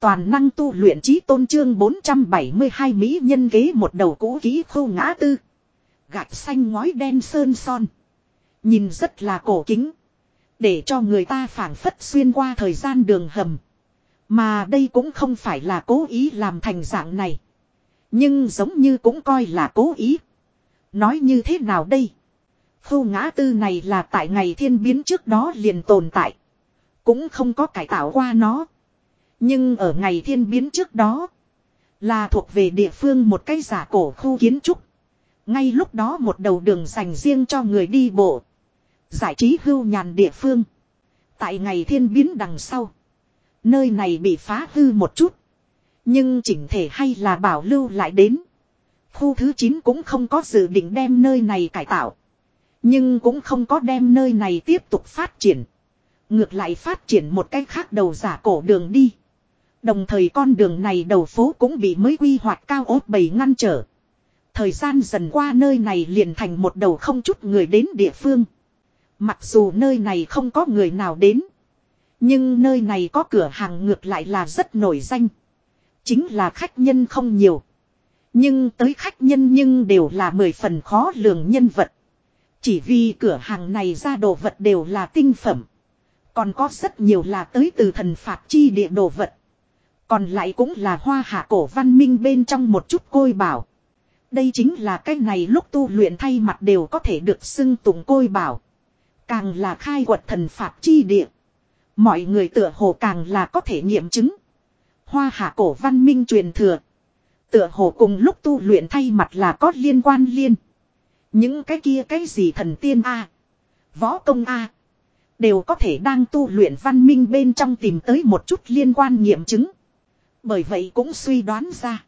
Toàn năng tu luyện trí tôn trương 472 Mỹ nhân ghế một đầu cũ ký khâu ngã tư. Gạch xanh ngói đen sơn son. Nhìn rất là cổ kính. Để cho người ta phản phất xuyên qua thời gian đường hầm. Mà đây cũng không phải là cố ý làm thành dạng này. Nhưng giống như cũng coi là cố ý. Nói như thế nào đây? Khu ngã tư này là tại ngày thiên biến trước đó liền tồn tại. Cũng không có cải tạo qua nó. Nhưng ở ngày thiên biến trước đó. Là thuộc về địa phương một cái giả cổ khu kiến trúc. Ngay lúc đó một đầu đường dành riêng cho người đi bộ. Giải trí hưu nhàn địa phương. Tại ngày thiên biến đằng sau. Nơi này bị phá hư một chút. Nhưng chỉnh thể hay là bảo lưu lại đến. Khu thứ 9 cũng không có dự định đem nơi này cải tạo. Nhưng cũng không có đem nơi này tiếp tục phát triển. Ngược lại phát triển một cách khác đầu giả cổ đường đi. Đồng thời con đường này đầu phố cũng bị mới quy hoạch cao ốt bầy ngăn trở. Thời gian dần qua nơi này liền thành một đầu không chút người đến địa phương. Mặc dù nơi này không có người nào đến. Nhưng nơi này có cửa hàng ngược lại là rất nổi danh. Chính là khách nhân không nhiều. Nhưng tới khách nhân nhưng đều là mười phần khó lường nhân vật. Chỉ vì cửa hàng này ra đồ vật đều là tinh phẩm. Còn có rất nhiều là tới từ thần phạt chi địa đồ vật. Còn lại cũng là hoa hạ cổ văn minh bên trong một chút côi bảo. Đây chính là cái này lúc tu luyện thay mặt đều có thể được xưng tụng côi bảo. Càng là khai quật thần phạt chi địa. Mọi người tựa hồ càng là có thể nghiệm chứng. Hoa hạ cổ văn minh truyền thừa. Tựa hồ cùng lúc tu luyện thay mặt là có liên quan liên. Những cái kia cái gì thần tiên A. Võ công A. Đều có thể đang tu luyện văn minh bên trong tìm tới một chút liên quan nghiệm chứng. Bởi vậy cũng suy đoán ra.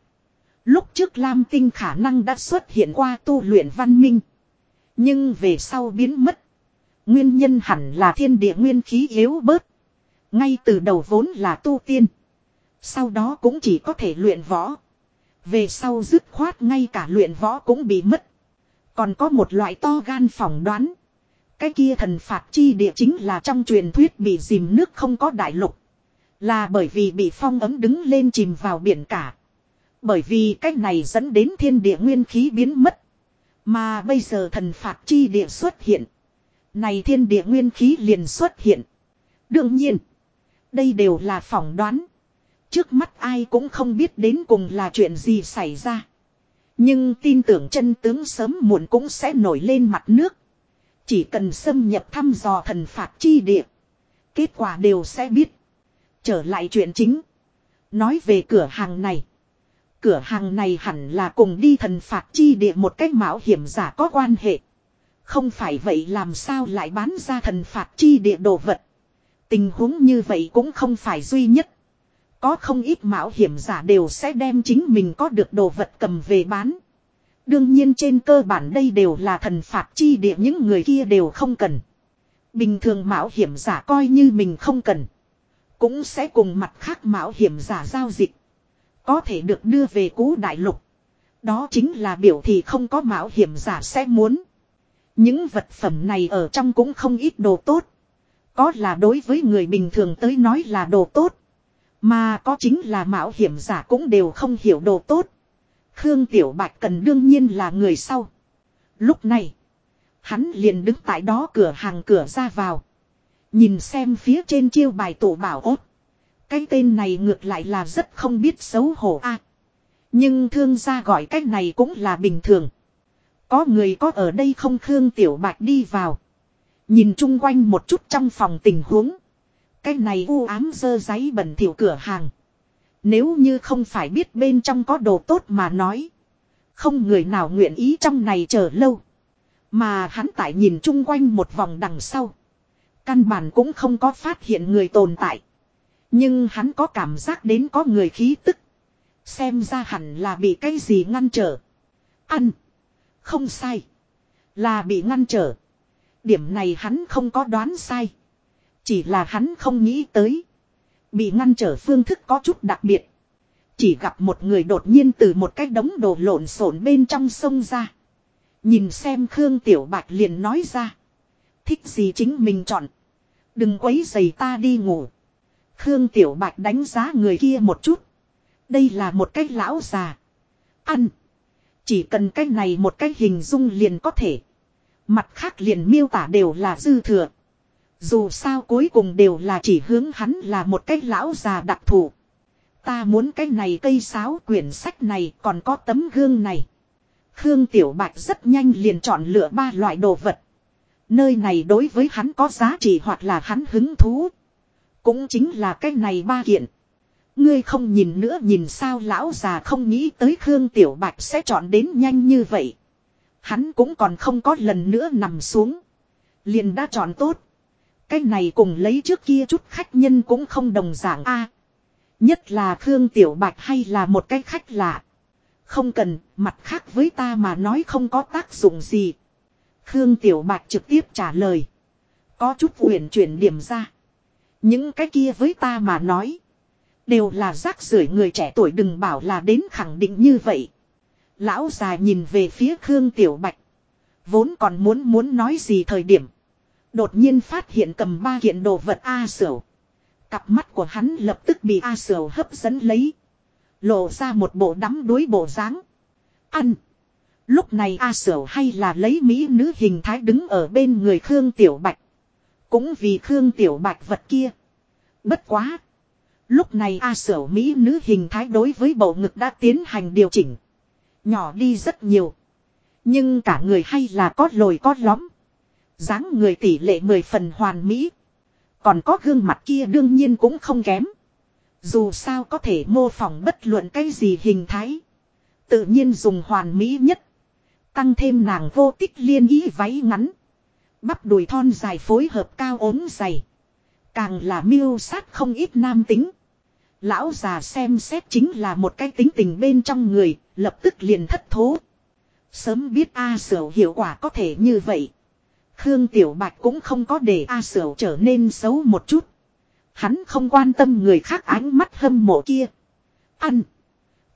Lúc trước Lam Tinh khả năng đã xuất hiện qua tu luyện văn minh. Nhưng về sau biến mất. Nguyên nhân hẳn là thiên địa nguyên khí yếu bớt. Ngay từ đầu vốn là tu tiên. Sau đó cũng chỉ có thể luyện võ. Về sau dứt khoát ngay cả luyện võ cũng bị mất. Còn có một loại to gan phỏng đoán. Cái kia thần phạt chi địa chính là trong truyền thuyết bị dìm nước không có đại lục. Là bởi vì bị phong ấm đứng lên chìm vào biển cả. Bởi vì cách này dẫn đến thiên địa nguyên khí biến mất. Mà bây giờ thần phạt chi địa xuất hiện. Này thiên địa nguyên khí liền xuất hiện. Đương nhiên. Đây đều là phỏng đoán. Trước mắt ai cũng không biết đến cùng là chuyện gì xảy ra. Nhưng tin tưởng chân tướng sớm muộn cũng sẽ nổi lên mặt nước. Chỉ cần xâm nhập thăm dò thần phạt chi địa. Kết quả đều sẽ biết. Trở lại chuyện chính. Nói về cửa hàng này. Cửa hàng này hẳn là cùng đi thần phạt chi địa một cách mạo hiểm giả có quan hệ. Không phải vậy làm sao lại bán ra thần phạt chi địa đồ vật. Tình huống như vậy cũng không phải duy nhất. Có không ít mạo hiểm giả đều sẽ đem chính mình có được đồ vật cầm về bán. Đương nhiên trên cơ bản đây đều là thần phạt chi địa, những người kia đều không cần. Bình thường mạo hiểm giả coi như mình không cần. Cũng sẽ cùng mặt khác mạo hiểm giả giao dịch. Có thể được đưa về cú đại lục. Đó chính là biểu thị không có mạo hiểm giả sẽ muốn. Những vật phẩm này ở trong cũng không ít đồ tốt. Có là đối với người bình thường tới nói là đồ tốt. Mà có chính là mạo hiểm giả cũng đều không hiểu đồ tốt. Khương Tiểu Bạch cần đương nhiên là người sau. Lúc này, hắn liền đứng tại đó cửa hàng cửa ra vào. Nhìn xem phía trên chiêu bài tổ bảo ốt. Cái tên này ngược lại là rất không biết xấu hổ a. nhưng thương gia gọi cách này cũng là bình thường. Có người có ở đây không Khương Tiểu Bạch đi vào. Nhìn chung quanh một chút trong phòng tình huống. Cái này u ám dơ giấy bẩn thỉu cửa hàng. Nếu như không phải biết bên trong có đồ tốt mà nói. Không người nào nguyện ý trong này chờ lâu. Mà hắn tại nhìn chung quanh một vòng đằng sau. Căn bản cũng không có phát hiện người tồn tại. Nhưng hắn có cảm giác đến có người khí tức. Xem ra hẳn là bị cái gì ngăn trở. Ăn. Không sai. Là bị ngăn trở. Điểm này hắn không có đoán sai. Chỉ là hắn không nghĩ tới. Bị ngăn trở phương thức có chút đặc biệt. Chỉ gặp một người đột nhiên từ một cái đống đồ lộn xộn bên trong sông ra. Nhìn xem Khương Tiểu Bạch liền nói ra. Thích gì chính mình chọn. Đừng quấy giày ta đi ngủ. Khương Tiểu Bạch đánh giá người kia một chút. Đây là một cái lão già. Ăn. Chỉ cần cái này một cái hình dung liền có thể. Mặt khác liền miêu tả đều là dư thừa. Dù sao cuối cùng đều là chỉ hướng hắn là một cái lão già đặc thù. Ta muốn cái này cây sáo quyển sách này còn có tấm gương này. Khương Tiểu Bạch rất nhanh liền chọn lựa ba loại đồ vật. Nơi này đối với hắn có giá trị hoặc là hắn hứng thú. Cũng chính là cái này ba kiện. Ngươi không nhìn nữa nhìn sao lão già không nghĩ tới Khương Tiểu Bạch sẽ chọn đến nhanh như vậy. Hắn cũng còn không có lần nữa nằm xuống. Liền đã chọn tốt. Cái này cùng lấy trước kia chút khách nhân cũng không đồng dạng a. nhất là Khương Tiểu Bạch hay là một cái khách lạ. Không cần, mặt khác với ta mà nói không có tác dụng gì. Khương Tiểu Bạch trực tiếp trả lời. Có chút uyển chuyển điểm ra. Những cái kia với ta mà nói. Đều là rác rưởi người trẻ tuổi đừng bảo là đến khẳng định như vậy. Lão già nhìn về phía Khương Tiểu Bạch. Vốn còn muốn muốn nói gì thời điểm. Đột nhiên phát hiện cầm ba kiện đồ vật A Sửu. Cặp mắt của hắn lập tức bị A Sửu hấp dẫn lấy. Lộ ra một bộ đắm đuối bộ dáng. Ăn. Lúc này A Sở hay là lấy mỹ nữ hình thái đứng ở bên người Khương Tiểu Bạch. Cũng vì Khương Tiểu Bạch vật kia. Bất quá. Lúc này A Sở mỹ nữ hình thái đối với bộ ngực đã tiến hành điều chỉnh. Nhỏ đi rất nhiều. Nhưng cả người hay là có lồi có lõm dáng người tỷ lệ mười phần hoàn mỹ. Còn có gương mặt kia đương nhiên cũng không kém. Dù sao có thể mô phỏng bất luận cái gì hình thái. Tự nhiên dùng hoàn mỹ nhất. Tăng thêm nàng vô tích liên ý váy ngắn. Bắp đùi thon dài phối hợp cao ốm dày. Càng là miêu sát không ít nam tính. Lão già xem xét chính là một cái tính tình bên trong người, lập tức liền thất thố. Sớm biết A sở hiệu quả có thể như vậy. Khương Tiểu Bạch cũng không có để A Sở trở nên xấu một chút. Hắn không quan tâm người khác ánh mắt hâm mộ kia. Ăn.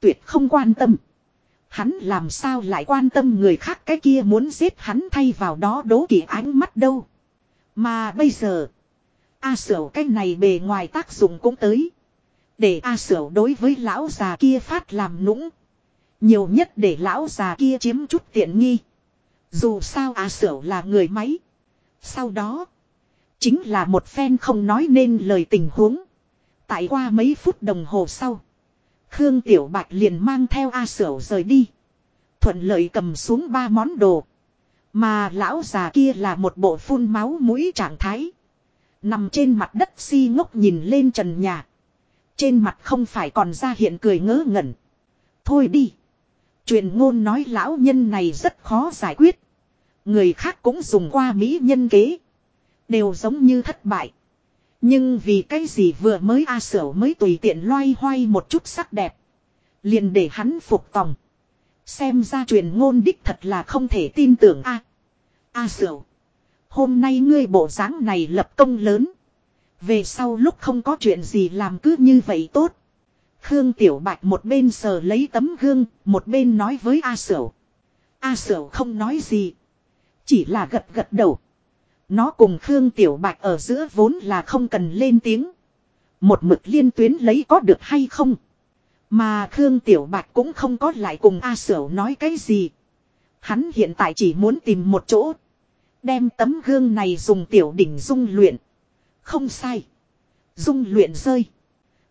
Tuyệt không quan tâm. Hắn làm sao lại quan tâm người khác cái kia muốn giết hắn thay vào đó đố kỵ ánh mắt đâu. Mà bây giờ. A Sửu cái này bề ngoài tác dụng cũng tới. Để A Sửu đối với lão già kia phát làm nũng. Nhiều nhất để lão già kia chiếm chút tiện nghi. Dù sao A Sửu là người máy. Sau đó. Chính là một phen không nói nên lời tình huống. Tại qua mấy phút đồng hồ sau. Khương Tiểu Bạch liền mang theo A Sửu rời đi. Thuận lợi cầm xuống ba món đồ. Mà lão già kia là một bộ phun máu mũi trạng thái. Nằm trên mặt đất si ngốc nhìn lên trần nhà. Trên mặt không phải còn ra hiện cười ngớ ngẩn. Thôi đi. Truyền ngôn nói lão nhân này rất khó giải quyết. Người khác cũng dùng qua mỹ nhân kế. Đều giống như thất bại. Nhưng vì cái gì vừa mới A Sở mới tùy tiện loay hoay một chút sắc đẹp. Liền để hắn phục tòng. Xem ra truyền ngôn đích thật là không thể tin tưởng A. A Sở. Hôm nay ngươi bộ dáng này lập công lớn. Về sau lúc không có chuyện gì làm cứ như vậy tốt. Khương Tiểu Bạch một bên sờ lấy tấm gương, một bên nói với A Sở. A Sở không nói gì. Chỉ là gật gật đầu. Nó cùng Khương Tiểu Bạch ở giữa vốn là không cần lên tiếng. Một mực liên tuyến lấy có được hay không. Mà Khương Tiểu Bạch cũng không có lại cùng A Sở nói cái gì. Hắn hiện tại chỉ muốn tìm một chỗ. Đem tấm gương này dùng tiểu đỉnh dung luyện. Không sai. Dung luyện rơi.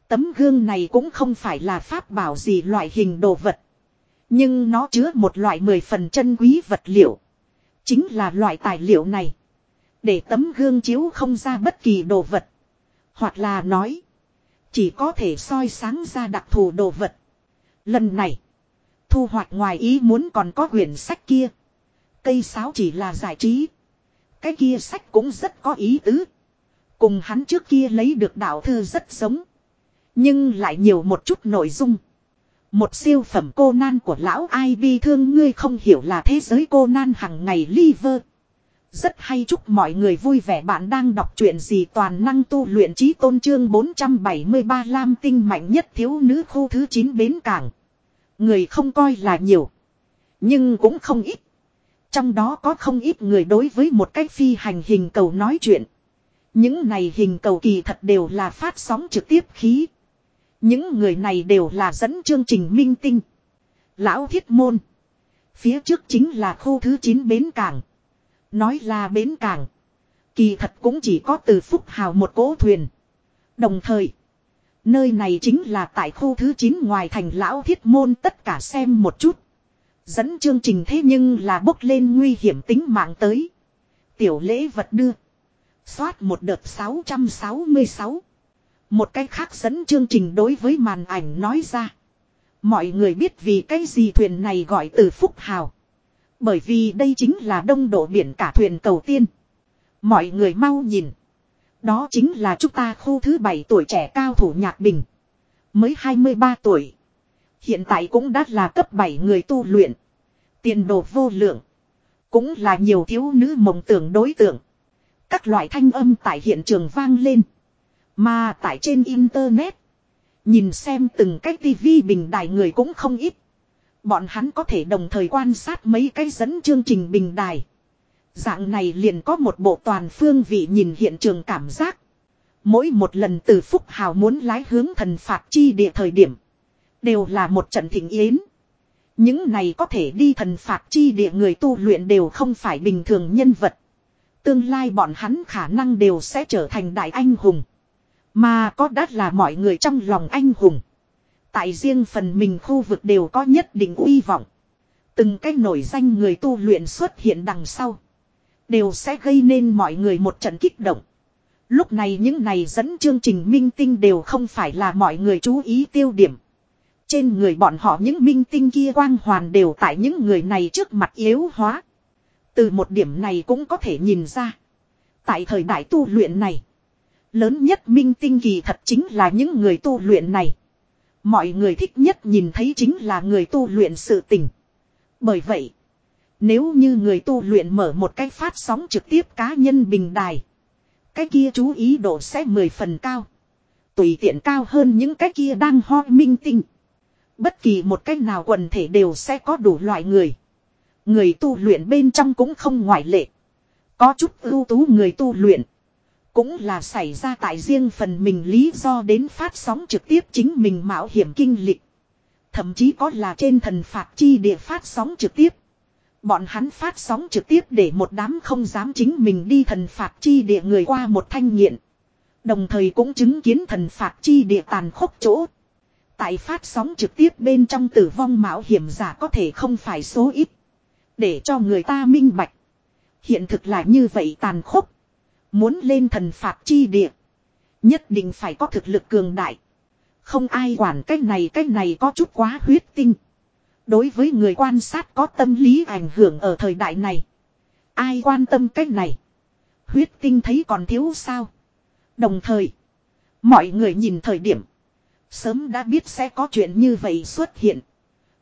Tấm gương này cũng không phải là pháp bảo gì loại hình đồ vật. Nhưng nó chứa một loại mười phần chân quý vật liệu. Chính là loại tài liệu này. Để tấm gương chiếu không ra bất kỳ đồ vật. Hoặc là nói. Chỉ có thể soi sáng ra đặc thù đồ vật. Lần này. Thu hoạch ngoài ý muốn còn có quyển sách kia. Cây sáo chỉ là giải trí. Cái kia sách cũng rất có ý tứ. Cùng hắn trước kia lấy được đạo thư rất giống. Nhưng lại nhiều một chút nội dung. Một siêu phẩm cô nan của lão ai bi thương, ngươi không hiểu là thế giới cô nan hằng ngày liver. Rất hay chúc mọi người vui vẻ bạn đang đọc truyện gì toàn năng tu luyện trí tôn trương 473 lam tinh mạnh nhất thiếu nữ khu thứ 9 bến cảng. Người không coi là nhiều. Nhưng cũng không ít. Trong đó có không ít người đối với một cách phi hành hình cầu nói chuyện. Những này hình cầu kỳ thật đều là phát sóng trực tiếp khí. Những người này đều là dẫn chương trình minh tinh. Lão thiết môn. Phía trước chính là khu thứ 9 bến cảng. Nói là bến cảng. Kỳ thật cũng chỉ có từ phúc hào một cỗ thuyền. Đồng thời. Nơi này chính là tại khu thứ 9 ngoài thành lão thiết môn tất cả xem một chút. Dẫn chương trình thế nhưng là bốc lên nguy hiểm tính mạng tới. Tiểu lễ vật đưa. Xoát một đợt 666. Một cách khác dẫn chương trình đối với màn ảnh nói ra. Mọi người biết vì cái gì thuyền này gọi từ Phúc Hào. Bởi vì đây chính là đông Độ biển cả thuyền cầu tiên. Mọi người mau nhìn. Đó chính là chúng ta khu thứ bảy tuổi trẻ cao thủ nhạc bình. Mới 23 tuổi. Hiện tại cũng đã là cấp 7 người tu luyện. Tiền đồ vô lượng. Cũng là nhiều thiếu nữ mộng tưởng đối tượng. Các loại thanh âm tại hiện trường vang lên. Mà tại trên internet. Nhìn xem từng cái tivi bình đại người cũng không ít. Bọn hắn có thể đồng thời quan sát mấy cái dẫn chương trình bình đài. Dạng này liền có một bộ toàn phương vị nhìn hiện trường cảm giác. Mỗi một lần từ Phúc Hào muốn lái hướng thần phạt chi địa thời điểm. Đều là một trận thịnh yến. Những này có thể đi thần phạt chi địa người tu luyện đều không phải bình thường nhân vật. Tương lai bọn hắn khả năng đều sẽ trở thành đại anh hùng. Mà có đắt là mọi người trong lòng anh hùng. Tại riêng phần mình khu vực đều có nhất định uy vọng. Từng cái nổi danh người tu luyện xuất hiện đằng sau. Đều sẽ gây nên mọi người một trận kích động. Lúc này những này dẫn chương trình minh tinh đều không phải là mọi người chú ý tiêu điểm. Trên người bọn họ những minh tinh kia quang hoàn đều tại những người này trước mặt yếu hóa. Từ một điểm này cũng có thể nhìn ra. Tại thời đại tu luyện này. Lớn nhất minh tinh kỳ thật chính là những người tu luyện này. Mọi người thích nhất nhìn thấy chính là người tu luyện sự tình. Bởi vậy. Nếu như người tu luyện mở một cái phát sóng trực tiếp cá nhân bình đài. Cái kia chú ý độ sẽ mười phần cao. Tùy tiện cao hơn những cái kia đang ho minh tinh. Bất kỳ một cách nào quần thể đều sẽ có đủ loại người. Người tu luyện bên trong cũng không ngoại lệ. Có chút ưu tú người tu luyện. Cũng là xảy ra tại riêng phần mình lý do đến phát sóng trực tiếp chính mình mạo hiểm kinh lịch. Thậm chí có là trên thần phạt chi địa phát sóng trực tiếp. Bọn hắn phát sóng trực tiếp để một đám không dám chính mình đi thần phạt chi địa người qua một thanh nghiện. Đồng thời cũng chứng kiến thần phạt chi địa tàn khốc chỗ. Tại phát sóng trực tiếp bên trong tử vong mạo hiểm giả có thể không phải số ít. Để cho người ta minh bạch. Hiện thực là như vậy tàn khốc. Muốn lên thần phạt chi địa. Nhất định phải có thực lực cường đại. Không ai quản cách này cách này có chút quá huyết tinh. Đối với người quan sát có tâm lý ảnh hưởng ở thời đại này. Ai quan tâm cách này. Huyết tinh thấy còn thiếu sao. Đồng thời. Mọi người nhìn thời điểm. Sớm đã biết sẽ có chuyện như vậy xuất hiện.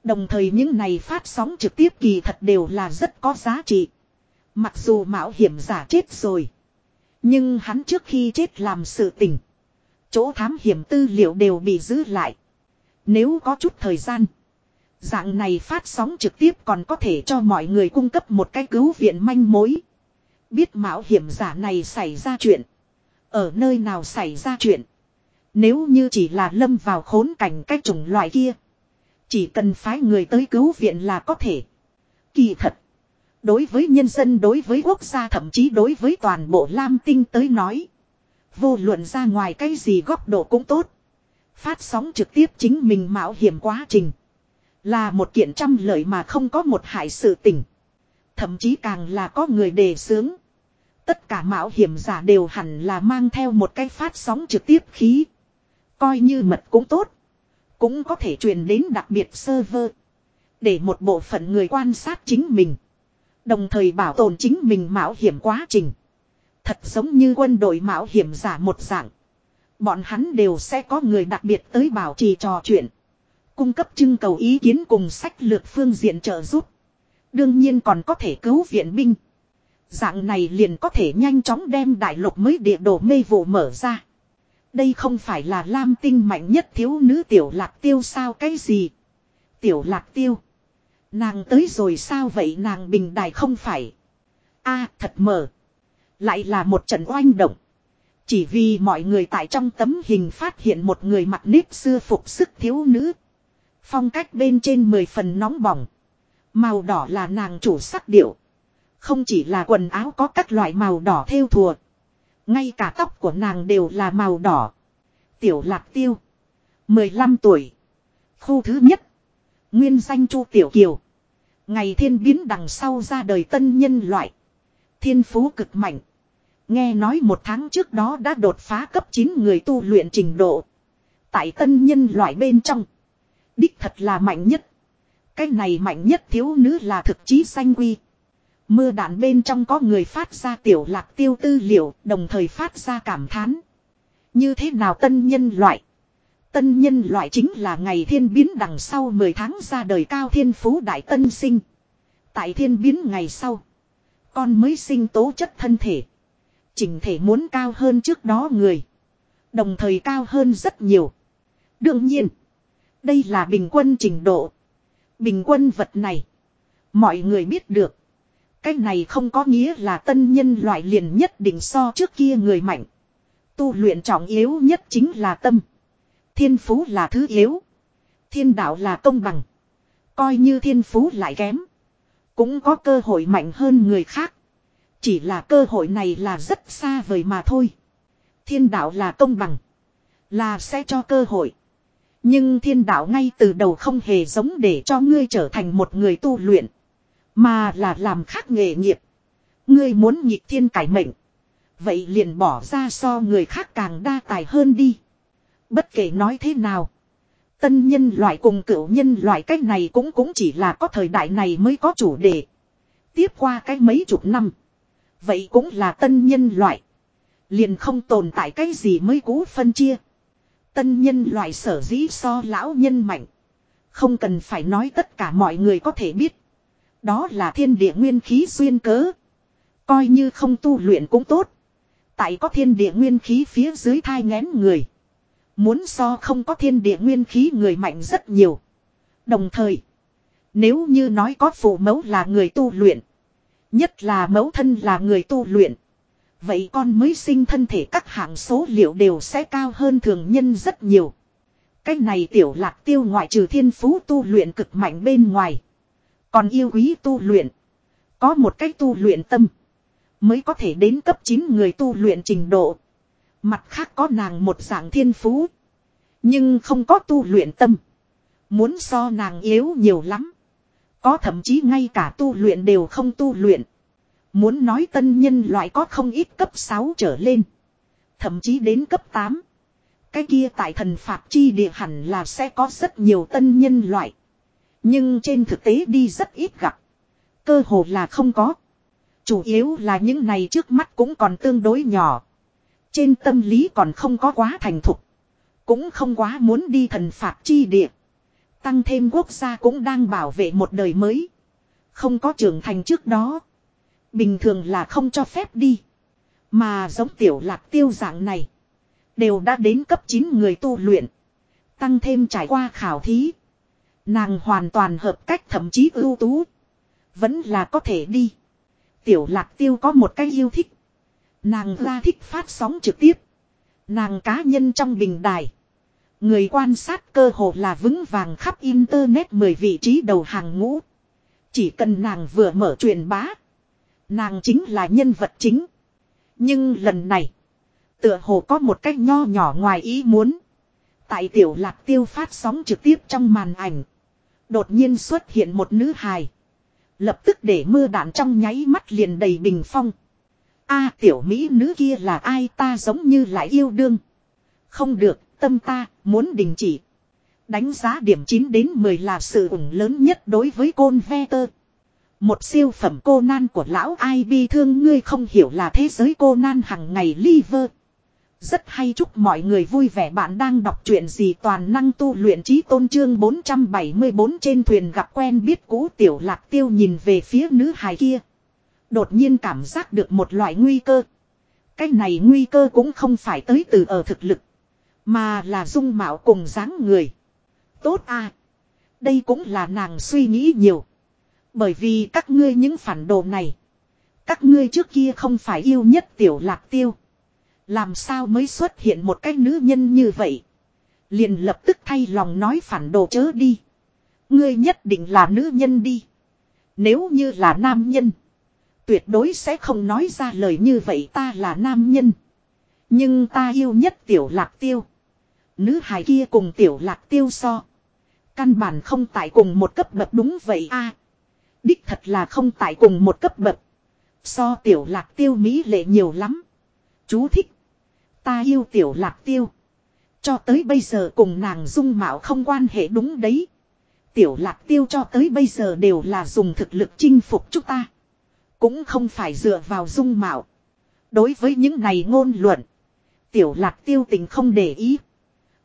Đồng thời những này phát sóng trực tiếp kỳ thật đều là rất có giá trị. Mặc dù mạo hiểm giả chết rồi. Nhưng hắn trước khi chết làm sự tình. Chỗ thám hiểm tư liệu đều bị giữ lại. Nếu có chút thời gian. Dạng này phát sóng trực tiếp còn có thể cho mọi người cung cấp một cái cứu viện manh mối. Biết mạo hiểm giả này xảy ra chuyện. Ở nơi nào xảy ra chuyện. Nếu như chỉ là lâm vào khốn cảnh cái chủng loại kia. Chỉ cần phái người tới cứu viện là có thể. Kỳ thật. Đối với nhân dân, đối với quốc gia, thậm chí đối với toàn bộ Lam Tinh tới nói. Vô luận ra ngoài cái gì góc độ cũng tốt. Phát sóng trực tiếp chính mình mạo hiểm quá trình. Là một kiện trăm lợi mà không có một hại sự tình. Thậm chí càng là có người đề xướng. Tất cả mạo hiểm giả đều hẳn là mang theo một cái phát sóng trực tiếp khí. Coi như mật cũng tốt. Cũng có thể truyền đến đặc biệt server. Để một bộ phận người quan sát chính mình. Đồng thời bảo tồn chính mình mạo hiểm quá trình. Thật giống như quân đội mạo hiểm giả một dạng. Bọn hắn đều sẽ có người đặc biệt tới bảo trì trò chuyện. Cung cấp trưng cầu ý kiến cùng sách lược phương diện trợ giúp. Đương nhiên còn có thể cứu viện binh. Dạng này liền có thể nhanh chóng đem đại lục mới địa đồ mê vụ mở ra. Đây không phải là lam tinh mạnh nhất thiếu nữ tiểu lạc tiêu sao cái gì. Tiểu lạc tiêu. Nàng tới rồi sao vậy nàng bình đài không phải. a, thật mờ. Lại là một trận oanh động. Chỉ vì mọi người tại trong tấm hình phát hiện một người mặt nếp xưa phục sức thiếu nữ. Phong cách bên trên mười phần nóng bỏng. Màu đỏ là nàng chủ sắc điệu. Không chỉ là quần áo có các loại màu đỏ theo thùa. Ngay cả tóc của nàng đều là màu đỏ. Tiểu lạc tiêu. 15 tuổi. Khu thứ nhất. Nguyên danh Chu Tiểu Kiều. Ngày thiên biến đằng sau ra đời tân nhân loại. Thiên phú cực mạnh. Nghe nói một tháng trước đó đã đột phá cấp 9 người tu luyện trình độ. Tại tân nhân loại bên trong. Đích thật là mạnh nhất. Cái này mạnh nhất thiếu nữ là thực chí xanh quy. Mưa đạn bên trong có người phát ra tiểu lạc tiêu tư liệu, đồng thời phát ra cảm thán. Như thế nào tân nhân loại? Tân nhân loại chính là ngày thiên biến đằng sau 10 tháng ra đời cao thiên phú đại tân sinh. Tại thiên biến ngày sau. Con mới sinh tố chất thân thể. Chỉnh thể muốn cao hơn trước đó người. Đồng thời cao hơn rất nhiều. Đương nhiên. Đây là bình quân trình độ. Bình quân vật này. Mọi người biết được. Cái này không có nghĩa là tân nhân loại liền nhất định so trước kia người mạnh. Tu luyện trọng yếu nhất chính là tâm. Thiên phú là thứ yếu. Thiên đạo là công bằng. Coi như thiên phú lại kém. Cũng có cơ hội mạnh hơn người khác. Chỉ là cơ hội này là rất xa vời mà thôi. Thiên đạo là công bằng. Là sẽ cho cơ hội. Nhưng thiên đạo ngay từ đầu không hề giống để cho ngươi trở thành một người tu luyện. Mà là làm khác nghề nghiệp. Ngươi muốn nhịp thiên cải mệnh. Vậy liền bỏ ra so người khác càng đa tài hơn đi. Bất kể nói thế nào. Tân nhân loại cùng cựu nhân loại cách này cũng cũng chỉ là có thời đại này mới có chủ đề. Tiếp qua cái mấy chục năm. Vậy cũng là tân nhân loại. Liền không tồn tại cái gì mới cũ phân chia. Tân nhân loại sở dĩ so lão nhân mạnh. Không cần phải nói tất cả mọi người có thể biết. Đó là thiên địa nguyên khí xuyên cớ. Coi như không tu luyện cũng tốt. Tại có thiên địa nguyên khí phía dưới thai ngén người. Muốn so không có thiên địa nguyên khí người mạnh rất nhiều. Đồng thời. Nếu như nói có phụ mẫu là người tu luyện. Nhất là mẫu thân là người tu luyện. Vậy con mới sinh thân thể các hạng số liệu đều sẽ cao hơn thường nhân rất nhiều. Cái này tiểu lạc tiêu ngoại trừ thiên phú tu luyện cực mạnh bên ngoài. Còn yêu quý tu luyện. Có một cách tu luyện tâm. Mới có thể đến cấp 9 người tu luyện trình độ. Mặt khác có nàng một dạng thiên phú. Nhưng không có tu luyện tâm. Muốn so nàng yếu nhiều lắm. Có thậm chí ngay cả tu luyện đều không tu luyện. Muốn nói tân nhân loại có không ít cấp 6 trở lên. Thậm chí đến cấp 8. Cái kia tại thần phạt chi địa hẳn là sẽ có rất nhiều tân nhân loại. Nhưng trên thực tế đi rất ít gặp. Cơ hồ là không có. Chủ yếu là những này trước mắt cũng còn tương đối nhỏ. Trên tâm lý còn không có quá thành thục. Cũng không quá muốn đi thần phạt chi địa. Tăng thêm quốc gia cũng đang bảo vệ một đời mới. Không có trưởng thành trước đó. Bình thường là không cho phép đi. Mà giống tiểu lạc tiêu dạng này. Đều đã đến cấp 9 người tu luyện. Tăng thêm trải qua khảo thí. Nàng hoàn toàn hợp cách thậm chí ưu tú. Vẫn là có thể đi. Tiểu lạc tiêu có một cái yêu thích. Nàng ra thích phát sóng trực tiếp. Nàng cá nhân trong bình đài. Người quan sát cơ hồ là vững vàng khắp internet 10 vị trí đầu hàng ngũ. Chỉ cần nàng vừa mở truyền bá. Nàng chính là nhân vật chính. Nhưng lần này. Tựa hồ có một cách nho nhỏ ngoài ý muốn. Tại tiểu lạc tiêu phát sóng trực tiếp trong màn ảnh. Đột nhiên xuất hiện một nữ hài. Lập tức để mưa đạn trong nháy mắt liền đầy bình phong a tiểu mỹ nữ kia là ai ta giống như lại yêu đương. Không được, tâm ta, muốn đình chỉ. Đánh giá điểm 9 đến 10 là sự ủng lớn nhất đối với côn ve tơ. Một siêu phẩm cô nan của lão ai bi thương ngươi không hiểu là thế giới cô nan hằng ngày liver. Rất hay chúc mọi người vui vẻ bạn đang đọc truyện gì toàn năng tu luyện trí tôn trương 474 trên thuyền gặp quen biết cũ tiểu lạc tiêu nhìn về phía nữ hài kia. Đột nhiên cảm giác được một loại nguy cơ. Cái này nguy cơ cũng không phải tới từ ở thực lực. Mà là dung mạo cùng dáng người. Tốt à. Đây cũng là nàng suy nghĩ nhiều. Bởi vì các ngươi những phản đồ này. Các ngươi trước kia không phải yêu nhất tiểu lạc tiêu. Làm sao mới xuất hiện một cái nữ nhân như vậy. Liền lập tức thay lòng nói phản đồ chớ đi. Ngươi nhất định là nữ nhân đi. Nếu như là nam nhân. Tuyệt đối sẽ không nói ra lời như vậy ta là nam nhân. Nhưng ta yêu nhất tiểu lạc tiêu. Nữ hài kia cùng tiểu lạc tiêu so. Căn bản không tại cùng một cấp bậc đúng vậy a Đích thật là không tại cùng một cấp bậc. So tiểu lạc tiêu mỹ lệ nhiều lắm. Chú thích. Ta yêu tiểu lạc tiêu. Cho tới bây giờ cùng nàng dung mạo không quan hệ đúng đấy. Tiểu lạc tiêu cho tới bây giờ đều là dùng thực lực chinh phục chúng ta. Cũng không phải dựa vào dung mạo. Đối với những này ngôn luận. Tiểu lạc tiêu tình không để ý.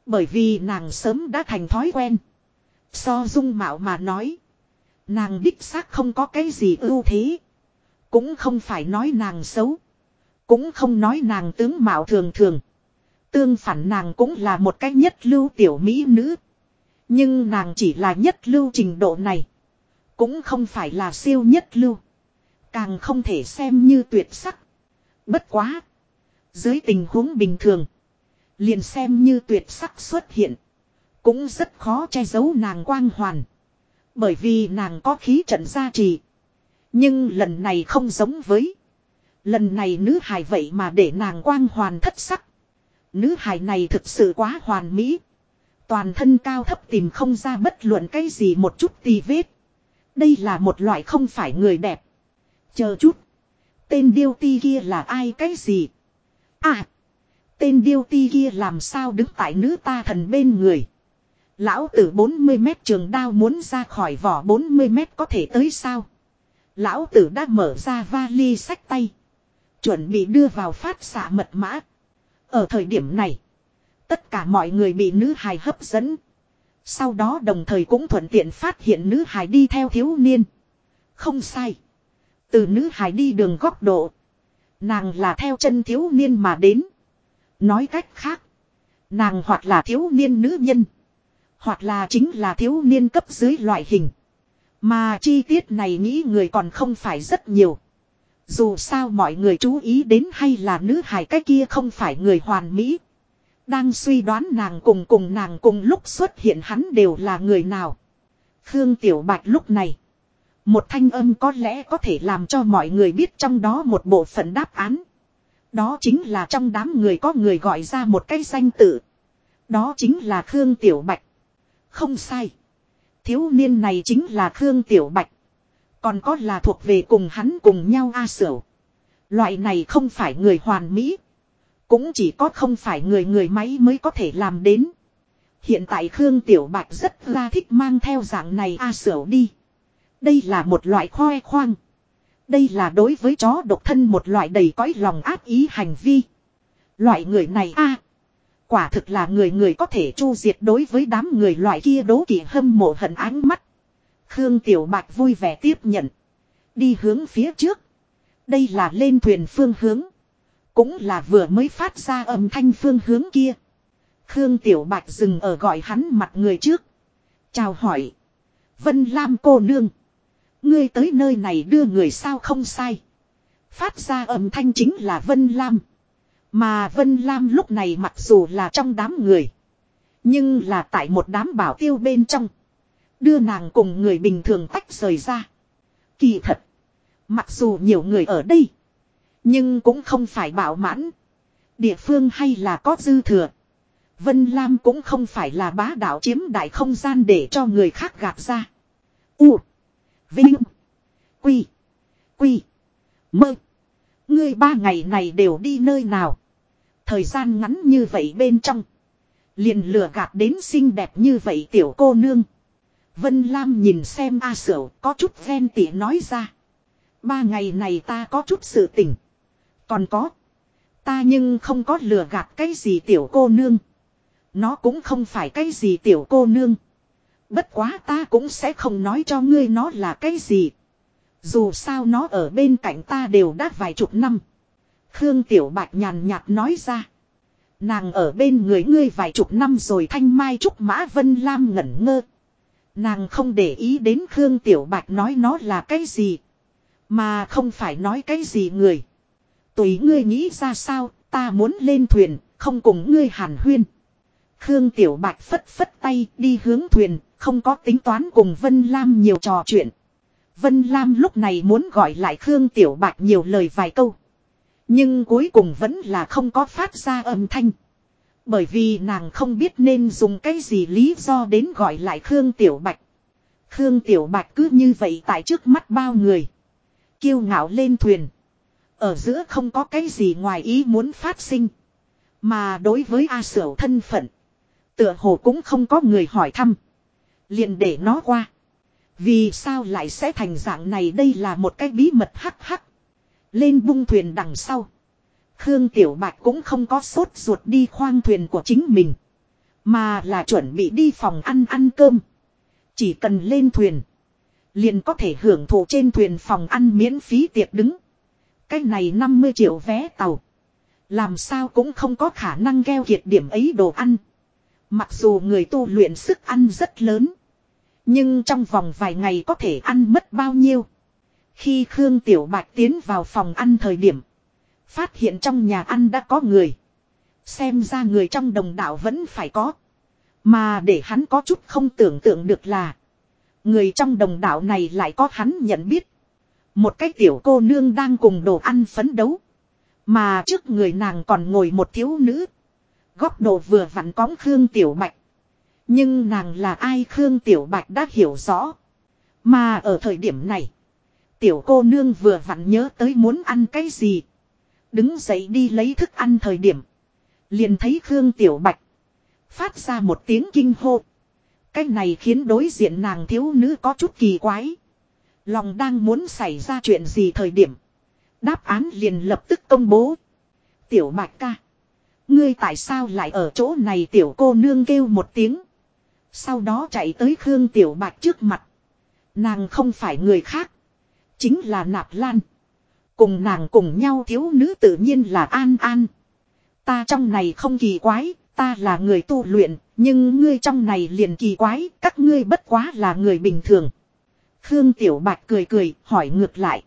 Bởi vì nàng sớm đã thành thói quen. So dung mạo mà nói. Nàng đích xác không có cái gì ưu thế. Cũng không phải nói nàng xấu. Cũng không nói nàng tướng mạo thường thường. Tương phản nàng cũng là một cái nhất lưu tiểu mỹ nữ. Nhưng nàng chỉ là nhất lưu trình độ này. Cũng không phải là siêu nhất lưu. Càng không thể xem như tuyệt sắc. Bất quá. Dưới tình huống bình thường. Liền xem như tuyệt sắc xuất hiện. Cũng rất khó che giấu nàng quang hoàn. Bởi vì nàng có khí trận gia trì. Nhưng lần này không giống với. Lần này nữ hài vậy mà để nàng quang hoàn thất sắc. Nữ hài này thực sự quá hoàn mỹ. Toàn thân cao thấp tìm không ra bất luận cái gì một chút tì vết. Đây là một loại không phải người đẹp. Chờ chút. Tên điêu ti kia là ai cái gì? À. Tên điêu ti kia làm sao đứng tại nữ ta thần bên người. Lão tử 40 mét trường đao muốn ra khỏi vỏ 40 mét có thể tới sao? Lão tử đã mở ra vali sách tay. Chuẩn bị đưa vào phát xạ mật mã. Ở thời điểm này. Tất cả mọi người bị nữ hài hấp dẫn. Sau đó đồng thời cũng thuận tiện phát hiện nữ hài đi theo thiếu niên. Không sai. Từ nữ hải đi đường góc độ. Nàng là theo chân thiếu niên mà đến. Nói cách khác. Nàng hoặc là thiếu niên nữ nhân. Hoặc là chính là thiếu niên cấp dưới loại hình. Mà chi tiết này nghĩ người còn không phải rất nhiều. Dù sao mọi người chú ý đến hay là nữ hải cái kia không phải người hoàn mỹ. Đang suy đoán nàng cùng cùng nàng cùng lúc xuất hiện hắn đều là người nào. Khương Tiểu Bạch lúc này. Một thanh âm có lẽ có thể làm cho mọi người biết trong đó một bộ phận đáp án. Đó chính là trong đám người có người gọi ra một cái danh tự. Đó chính là Khương Tiểu Bạch. Không sai. Thiếu niên này chính là Khương Tiểu Bạch. Còn có là thuộc về cùng hắn cùng nhau A Sửu. Loại này không phải người hoàn mỹ. Cũng chỉ có không phải người người máy mới có thể làm đến. Hiện tại Khương Tiểu Bạch rất ra thích mang theo dạng này A Sửu đi. Đây là một loại khoe khoang. Đây là đối với chó độc thân một loại đầy cõi lòng ác ý hành vi. Loại người này a Quả thực là người người có thể chu diệt đối với đám người loại kia đố kỵ hâm mộ hận ánh mắt. Khương Tiểu Bạch vui vẻ tiếp nhận. Đi hướng phía trước. Đây là lên thuyền phương hướng. Cũng là vừa mới phát ra âm thanh phương hướng kia. Khương Tiểu Bạch dừng ở gọi hắn mặt người trước. Chào hỏi. Vân Lam cô nương. Ngươi tới nơi này đưa người sao không sai. Phát ra âm thanh chính là Vân Lam. Mà Vân Lam lúc này mặc dù là trong đám người. Nhưng là tại một đám bảo tiêu bên trong. Đưa nàng cùng người bình thường tách rời ra. Kỳ thật. Mặc dù nhiều người ở đây. Nhưng cũng không phải bảo mãn. Địa phương hay là có dư thừa. Vân Lam cũng không phải là bá đạo chiếm đại không gian để cho người khác gạt ra. U. Vinh. Quy. Quy. Mơ. Ngươi ba ngày này đều đi nơi nào. Thời gian ngắn như vậy bên trong. Liền lừa gạt đến xinh đẹp như vậy tiểu cô nương. Vân Lam nhìn xem A Sở có chút ven tỉ nói ra. Ba ngày này ta có chút sự tỉnh. Còn có. Ta nhưng không có lừa gạt cái gì tiểu cô nương. Nó cũng không phải cái gì tiểu cô nương. Bất quá ta cũng sẽ không nói cho ngươi nó là cái gì. Dù sao nó ở bên cạnh ta đều đã vài chục năm. Khương Tiểu Bạch nhàn nhạt nói ra. Nàng ở bên người ngươi vài chục năm rồi thanh mai trúc mã vân lam ngẩn ngơ. Nàng không để ý đến Khương Tiểu Bạch nói nó là cái gì. Mà không phải nói cái gì người. Tùy ngươi nghĩ ra sao, Ta muốn lên thuyền, không cùng ngươi hàn huyên. Khương Tiểu Bạch phất phất tay đi hướng thuyền, không có tính toán cùng Vân Lam nhiều trò chuyện. Vân Lam lúc này muốn gọi lại Khương Tiểu Bạch nhiều lời vài câu. Nhưng cuối cùng vẫn là không có phát ra âm thanh. Bởi vì nàng không biết nên dùng cái gì lý do đến gọi lại Khương Tiểu Bạch. Khương Tiểu Bạch cứ như vậy tại trước mắt bao người. Kiêu ngạo lên thuyền. Ở giữa không có cái gì ngoài ý muốn phát sinh. Mà đối với A Sở thân phận. Tựa hồ cũng không có người hỏi thăm liền để nó qua. Vì sao lại sẽ thành dạng này đây là một cái bí mật hắc hắc. Lên bung thuyền đằng sau. Khương Tiểu Bạch cũng không có sốt ruột đi khoang thuyền của chính mình. Mà là chuẩn bị đi phòng ăn ăn cơm. Chỉ cần lên thuyền. Liền có thể hưởng thụ trên thuyền phòng ăn miễn phí tiệc đứng. Cái này 50 triệu vé tàu. Làm sao cũng không có khả năng gheo kiệt điểm ấy đồ ăn. Mặc dù người tu luyện sức ăn rất lớn. Nhưng trong vòng vài ngày có thể ăn mất bao nhiêu. Khi Khương Tiểu Bạch tiến vào phòng ăn thời điểm. Phát hiện trong nhà ăn đã có người. Xem ra người trong đồng đạo vẫn phải có. Mà để hắn có chút không tưởng tượng được là. Người trong đồng đạo này lại có hắn nhận biết. Một cái tiểu cô nương đang cùng đồ ăn phấn đấu. Mà trước người nàng còn ngồi một thiếu nữ. Góc độ vừa vặn cóng Khương Tiểu Bạch. Nhưng nàng là ai Khương Tiểu Bạch đã hiểu rõ. Mà ở thời điểm này. Tiểu cô nương vừa vặn nhớ tới muốn ăn cái gì. Đứng dậy đi lấy thức ăn thời điểm. Liền thấy Khương Tiểu Bạch. Phát ra một tiếng kinh hô. Cái này khiến đối diện nàng thiếu nữ có chút kỳ quái. Lòng đang muốn xảy ra chuyện gì thời điểm. Đáp án liền lập tức công bố. Tiểu Bạch ca. Ngươi tại sao lại ở chỗ này tiểu cô nương kêu một tiếng. Sau đó chạy tới Khương Tiểu Bạch trước mặt. Nàng không phải người khác. Chính là Nạp Lan. Cùng nàng cùng nhau thiếu nữ tự nhiên là An An. Ta trong này không kỳ quái, ta là người tu luyện, nhưng ngươi trong này liền kỳ quái, các ngươi bất quá là người bình thường. Khương Tiểu Bạch cười cười, hỏi ngược lại.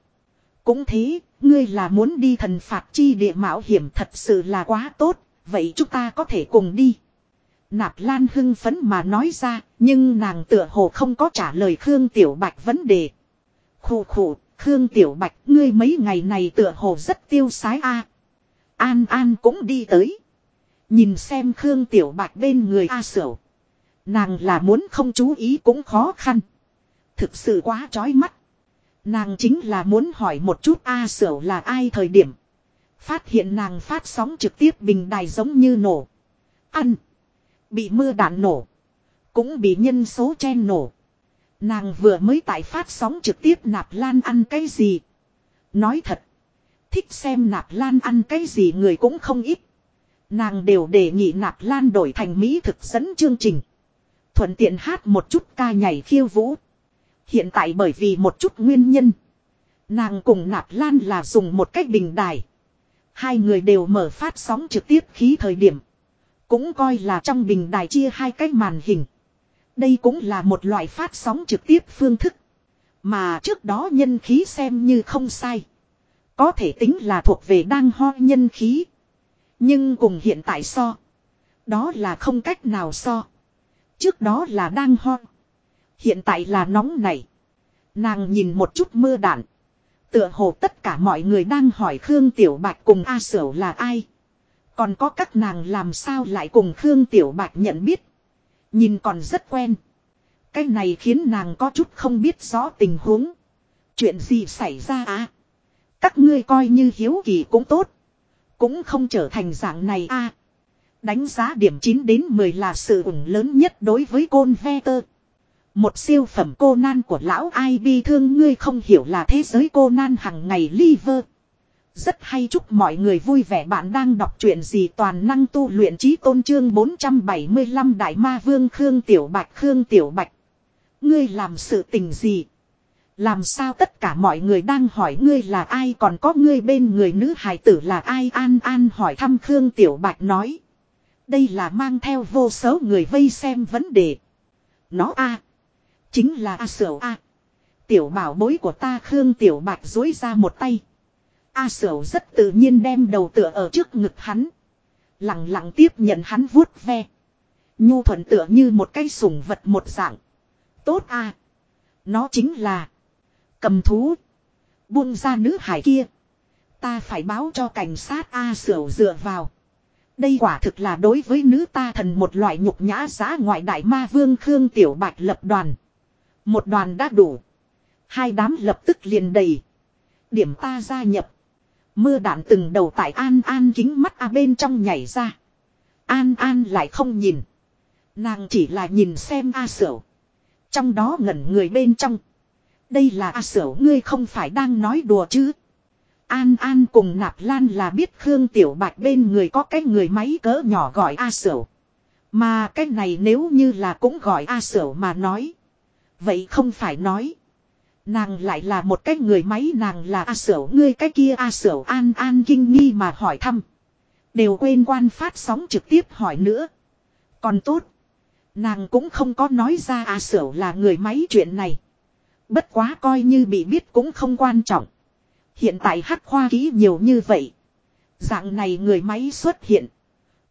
Cũng thế, ngươi là muốn đi thần phạt chi địa mạo hiểm thật sự là quá tốt, vậy chúng ta có thể cùng đi. Nạp Lan hưng phấn mà nói ra, nhưng nàng tựa hồ không có trả lời Khương Tiểu Bạch vấn đề. Khủ khủ, Khương Tiểu Bạch, ngươi mấy ngày này tựa hồ rất tiêu sái a. An An cũng đi tới. Nhìn xem Khương Tiểu Bạch bên người A Sửu. Nàng là muốn không chú ý cũng khó khăn. Thực sự quá trói mắt. Nàng chính là muốn hỏi một chút A Sửu là ai thời điểm. Phát hiện nàng phát sóng trực tiếp bình đài giống như nổ. Ăn. Bị mưa đạn nổ. Cũng bị nhân số chen nổ. Nàng vừa mới tại phát sóng trực tiếp nạp lan ăn cái gì. Nói thật. Thích xem nạp lan ăn cái gì người cũng không ít. Nàng đều đề nghị nạp lan đổi thành Mỹ thực dẫn chương trình. Thuận tiện hát một chút ca nhảy khiêu vũ. Hiện tại bởi vì một chút nguyên nhân. Nàng cùng nạp lan là dùng một cách bình đài. Hai người đều mở phát sóng trực tiếp khí thời điểm. Cũng coi là trong bình đài chia hai cái màn hình. Đây cũng là một loại phát sóng trực tiếp phương thức. Mà trước đó nhân khí xem như không sai. Có thể tính là thuộc về đang ho nhân khí. Nhưng cùng hiện tại so. Đó là không cách nào so. Trước đó là đang ho. Hiện tại là nóng này. Nàng nhìn một chút mưa đạn. Tựa hồ tất cả mọi người đang hỏi Khương Tiểu Bạch cùng A Sở là ai. Còn có các nàng làm sao lại cùng Khương Tiểu Bạch nhận biết. Nhìn còn rất quen. Cái này khiến nàng có chút không biết rõ tình huống. Chuyện gì xảy ra à? Các ngươi coi như hiếu kỳ cũng tốt. Cũng không trở thành dạng này a Đánh giá điểm 9 đến 10 là sự ủng lớn nhất đối với côn ve tơ. Một siêu phẩm cô nan của lão ai bi thương ngươi không hiểu là thế giới cô nan hằng ngày liver. Rất hay chúc mọi người vui vẻ bạn đang đọc truyện gì toàn năng tu luyện trí tôn trương 475 đại ma vương Khương Tiểu Bạch Khương Tiểu Bạch. Ngươi làm sự tình gì? Làm sao tất cả mọi người đang hỏi ngươi là ai còn có ngươi bên người nữ hài tử là ai an an hỏi thăm Khương Tiểu Bạch nói. Đây là mang theo vô số người vây xem vấn đề. Nó a Chính là A Sở A. Tiểu bảo bối của ta Khương Tiểu Bạch dối ra một tay. A Sở rất tự nhiên đem đầu tựa ở trước ngực hắn. Lặng lặng tiếp nhận hắn vuốt ve. Nhu thuận tựa như một cái sủng vật một dạng. Tốt à. Nó chính là. Cầm thú. Buông ra nữ hải kia. Ta phải báo cho cảnh sát A Sở dựa vào. Đây quả thực là đối với nữ ta thần một loại nhục nhã giá ngoại đại ma vương Khương Tiểu Bạch lập đoàn. Một đoàn đã đủ. Hai đám lập tức liền đầy. Điểm ta gia nhập. Mưa đạn từng đầu tại An An kính mắt A bên trong nhảy ra. An An lại không nhìn. Nàng chỉ là nhìn xem A Sửu. Trong đó ngẩn người bên trong. Đây là A Sửu, ngươi không phải đang nói đùa chứ. An An cùng Nạp Lan là biết Khương Tiểu Bạch bên người có cái người máy cỡ nhỏ gọi A Sửu. Mà cái này nếu như là cũng gọi A Sửu mà nói. Vậy không phải nói. Nàng lại là một cái người máy, nàng là A Sở ngươi cái kia A Sở An An kinh nghi mà hỏi thăm. Đều quên quan phát sóng trực tiếp hỏi nữa. Còn tốt. Nàng cũng không có nói ra A Sở là người máy chuyện này. Bất quá coi như bị biết cũng không quan trọng. Hiện tại hát khoa ký nhiều như vậy. Dạng này người máy xuất hiện.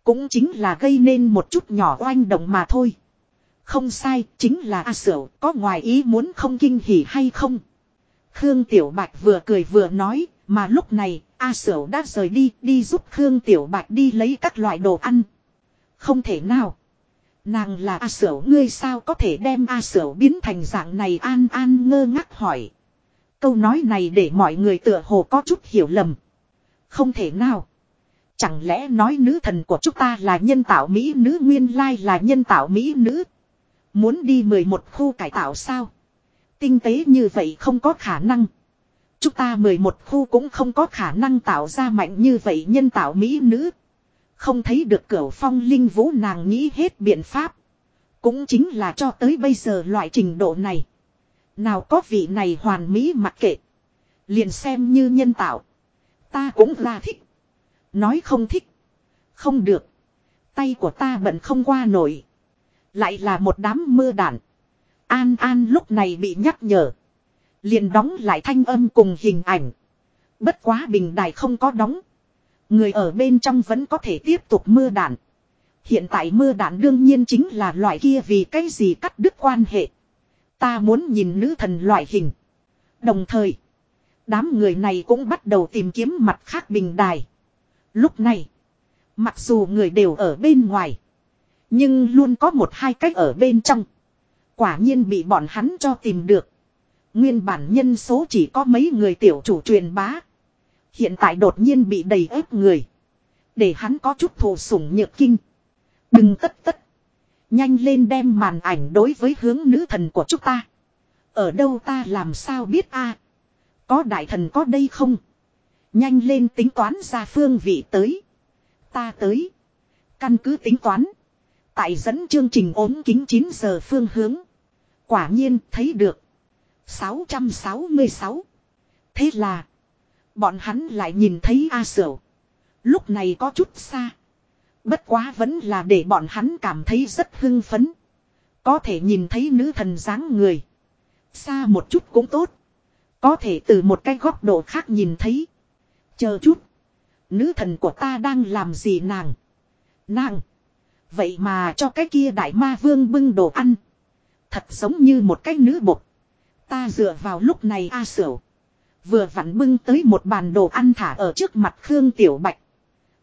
Cũng chính là gây nên một chút nhỏ oanh động mà thôi. Không sai, chính là A Sửu, có ngoài ý muốn không kinh hỉ hay không? Khương Tiểu Bạch vừa cười vừa nói, mà lúc này, A Sửu đã rời đi, đi giúp Khương Tiểu Bạch đi lấy các loại đồ ăn. Không thể nào. Nàng là A Sửu ngươi sao có thể đem A Sửu biến thành dạng này an an ngơ ngác hỏi. Câu nói này để mọi người tựa hồ có chút hiểu lầm. Không thể nào. Chẳng lẽ nói nữ thần của chúng ta là nhân tạo Mỹ nữ nguyên lai là nhân tạo Mỹ nữ. Muốn đi 11 khu cải tạo sao? Tinh tế như vậy không có khả năng. Chúng ta 11 khu cũng không có khả năng tạo ra mạnh như vậy nhân tạo Mỹ nữ. Không thấy được cửa phong linh vũ nàng nghĩ hết biện pháp. Cũng chính là cho tới bây giờ loại trình độ này. Nào có vị này hoàn mỹ mặc kệ. Liền xem như nhân tạo. Ta cũng là thích. Nói không thích. Không được. Tay của ta bận không qua nổi. Lại là một đám mưa đạn. An An lúc này bị nhắc nhở. Liền đóng lại thanh âm cùng hình ảnh. Bất quá bình đài không có đóng. Người ở bên trong vẫn có thể tiếp tục mưa đạn. Hiện tại mưa đạn đương nhiên chính là loại kia vì cái gì cắt đứt quan hệ. Ta muốn nhìn nữ thần loại hình. Đồng thời, đám người này cũng bắt đầu tìm kiếm mặt khác bình đài. Lúc này, mặc dù người đều ở bên ngoài, nhưng luôn có một hai cách ở bên trong. Quả nhiên bị bọn hắn cho tìm được. Nguyên bản nhân số chỉ có mấy người tiểu chủ truyền bá. Hiện tại đột nhiên bị đầy ép người. Để hắn có chút thù sủng nhược kinh. Đừng tất tất. Nhanh lên đem màn ảnh đối với hướng nữ thần của chúng ta. Ở đâu ta làm sao biết a? Có đại thần có đây không? Nhanh lên tính toán ra phương vị tới. Ta tới. Căn cứ tính toán. Tại dẫn chương trình ốm kính 9 giờ phương hướng. Quả nhiên, thấy được. 666. Thế là. Bọn hắn lại nhìn thấy A Sở. Lúc này có chút xa. Bất quá vẫn là để bọn hắn cảm thấy rất hưng phấn. Có thể nhìn thấy nữ thần dáng người. Xa một chút cũng tốt. Có thể từ một cái góc độ khác nhìn thấy. Chờ chút. Nữ thần của ta đang làm gì nàng? Nàng. Vậy mà cho cái kia đại ma vương bưng đồ ăn. Thật giống như một cái nữ bột. Ta dựa vào lúc này A Sửu. Vừa vặn bưng tới một bàn đồ ăn thả ở trước mặt Khương Tiểu Bạch.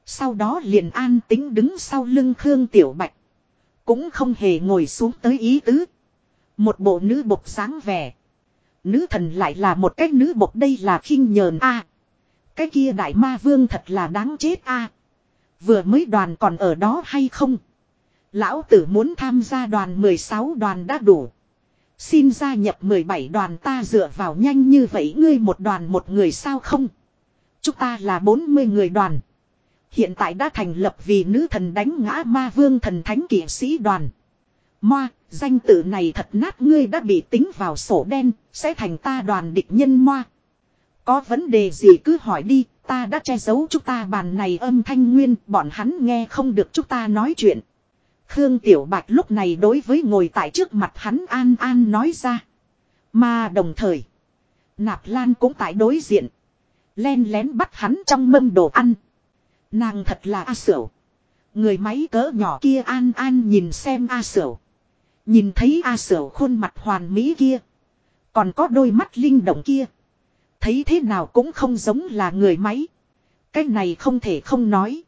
Sau đó liền an tính đứng sau lưng Khương Tiểu Bạch. Cũng không hề ngồi xuống tới ý tứ. Một bộ nữ bột sáng vẻ. Nữ thần lại là một cái nữ bột đây là khinh nhờn a. cái kia đại ma vương thật là đáng chết a. Vừa mới đoàn còn ở đó hay không? Lão tử muốn tham gia đoàn 16 đoàn đã đủ. Xin gia nhập 17 đoàn ta dựa vào nhanh như vậy ngươi một đoàn một người sao không? Chúng ta là 40 người đoàn. Hiện tại đã thành lập vì nữ thần đánh ngã ma vương thần thánh kỵ sĩ đoàn. Moa, danh tự này thật nát ngươi đã bị tính vào sổ đen, sẽ thành ta đoàn địch nhân Moa. Có vấn đề gì cứ hỏi đi, ta đã che giấu chúng ta bàn này âm thanh nguyên, bọn hắn nghe không được chúng ta nói chuyện. Khương Tiểu Bạch lúc này đối với ngồi tại trước mặt hắn an an nói ra. Mà đồng thời, Nạp Lan cũng tại đối diện. Len lén bắt hắn trong mâm đồ ăn. Nàng thật là A Sửu. Người máy cỡ nhỏ kia an an nhìn xem A Sửu. Nhìn thấy A Sửu khuôn mặt hoàn mỹ kia. Còn có đôi mắt linh động kia. Thấy thế nào cũng không giống là người máy. Cái này không thể không nói.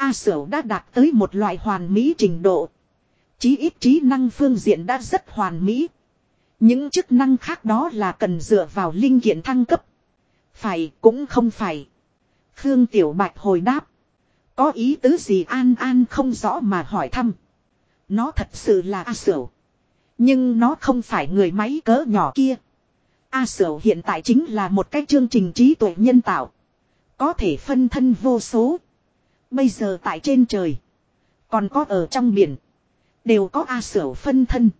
A Sửu đã đạt tới một loại hoàn mỹ trình độ. Chí ít trí năng phương diện đã rất hoàn mỹ. Những chức năng khác đó là cần dựa vào linh kiện thăng cấp. Phải cũng không phải. Khương Tiểu Bạch hồi đáp. Có ý tứ gì An An không rõ mà hỏi thăm. Nó thật sự là A Sửu. Nhưng nó không phải người máy cỡ nhỏ kia. A Sửu hiện tại chính là một cái chương trình trí tuệ nhân tạo. Có thể phân thân vô số. Bây giờ tại trên trời. Còn có ở trong biển. Đều có A Sửu phân thân.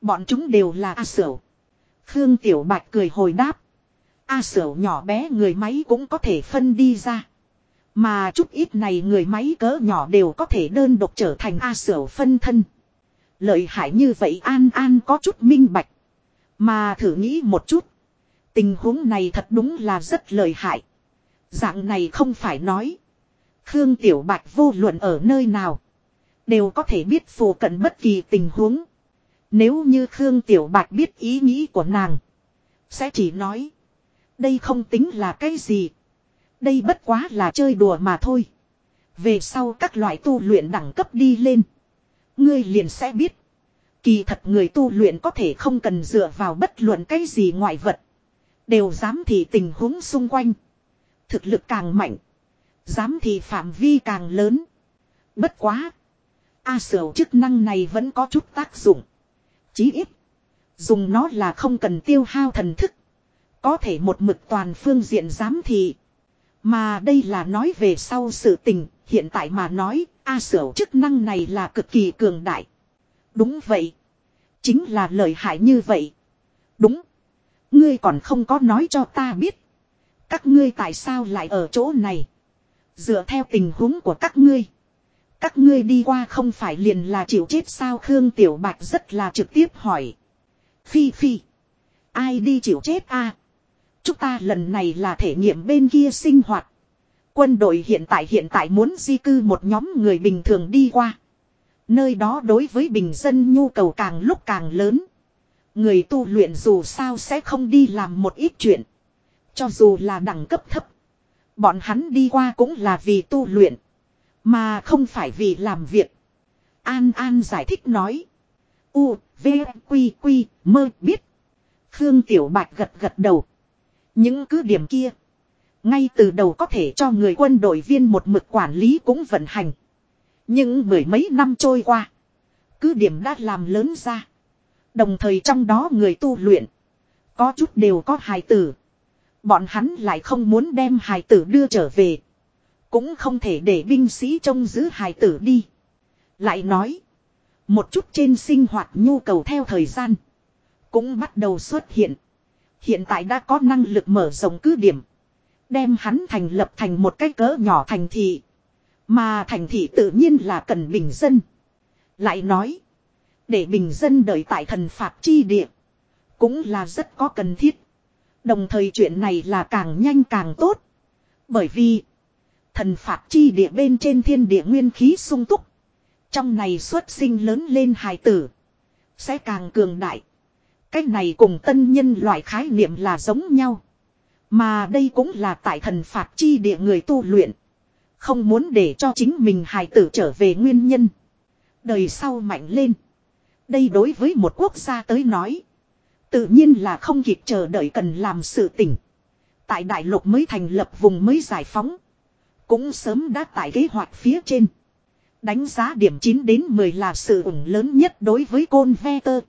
Bọn chúng đều là A Sửu. Khương Tiểu Bạch cười hồi đáp. A Sửu nhỏ bé người máy cũng có thể phân đi ra. Mà chút ít này người máy cỡ nhỏ đều có thể đơn độc trở thành A Sửu phân thân. Lợi hại như vậy An An có chút minh bạch. Mà thử nghĩ một chút. Tình huống này thật đúng là rất lợi hại. Dạng này không phải nói. Khương Tiểu Bạch vô luận ở nơi nào. Đều có thể biết phù cận bất kỳ tình huống. Nếu như Khương Tiểu Bạch biết ý nghĩ của nàng. Sẽ chỉ nói. Đây không tính là cái gì. Đây bất quá là chơi đùa mà thôi. Về sau các loại tu luyện đẳng cấp đi lên. Ngươi liền sẽ biết. Kỳ thật người tu luyện có thể không cần dựa vào bất luận cái gì ngoại vật. Đều dám thì tình huống xung quanh. Thực lực càng mạnh. Dám thì phạm vi càng lớn. Bất quá. A sở chức năng này vẫn có chút tác dụng. Chí ít. Dùng nó là không cần tiêu hao thần thức. Có thể một mực toàn phương diện dám thị. Mà đây là nói về sau sự tình, hiện tại mà nói, A sở chức năng này là cực kỳ cường đại. Đúng vậy. Chính là lợi hại như vậy. Đúng. Ngươi còn không có nói cho ta biết. Các ngươi tại sao lại ở chỗ này. Dựa theo tình huống của các ngươi. Các ngươi đi qua không phải liền là chịu chết sao Khương Tiểu Bạch rất là trực tiếp hỏi. Phi Phi. Ai đi chịu chết a? Chúng ta lần này là thể nghiệm bên kia sinh hoạt. Quân đội hiện tại hiện tại muốn di cư một nhóm người bình thường đi qua. Nơi đó đối với bình dân nhu cầu càng lúc càng lớn. Người tu luyện dù sao sẽ không đi làm một ít chuyện. Cho dù là đẳng cấp thấp. Bọn hắn đi qua cũng là vì tu luyện. Mà không phải vì làm việc. An An giải thích nói. U, V, Quy, Quy, mơ biết. Khương Tiểu Bạch gật gật đầu. Những cứ điểm kia. Ngay từ đầu có thể cho người quân đội viên một mực quản lý cũng vận hành. Nhưng mười mấy năm trôi qua. Cứ điểm đã làm lớn ra. Đồng thời trong đó người tu luyện. Có chút đều có hài tử. Bọn hắn lại không muốn đem hài tử đưa trở về. Cũng không thể để binh sĩ trông giữ hài tử đi. Lại nói. Một chút trên sinh hoạt nhu cầu theo thời gian. Cũng bắt đầu xuất hiện. Hiện tại đã có năng lực mở rộng cứ điểm. Đem hắn thành lập thành một cái cỡ nhỏ thành thị. Mà thành thị tự nhiên là cần bình dân. Lại nói. Để bình dân đợi tại thần phạt chi địa. Cũng là rất có cần thiết. Đồng thời chuyện này là càng nhanh càng tốt. Bởi vì. Thần phạt chi địa bên trên thiên địa nguyên khí sung túc. Trong này xuất sinh lớn lên hài tử. Sẽ càng cường đại. Cái này cùng tân nhân loại khái niệm là giống nhau. Mà đây cũng là tại thần phạt chi địa người tu luyện. Không muốn để cho chính mình hài tử trở về nguyên nhân. Đời sau mạnh lên. Đây đối với một quốc gia tới nói. Tự nhiên là không kịp chờ đợi cần làm sự tỉnh. Tại đại lục mới thành lập vùng mới giải phóng. Cũng sớm đã tại kế hoạch phía trên. Đánh giá điểm 9 đến 10 là sự ủng lớn nhất đối với côn ve tơ.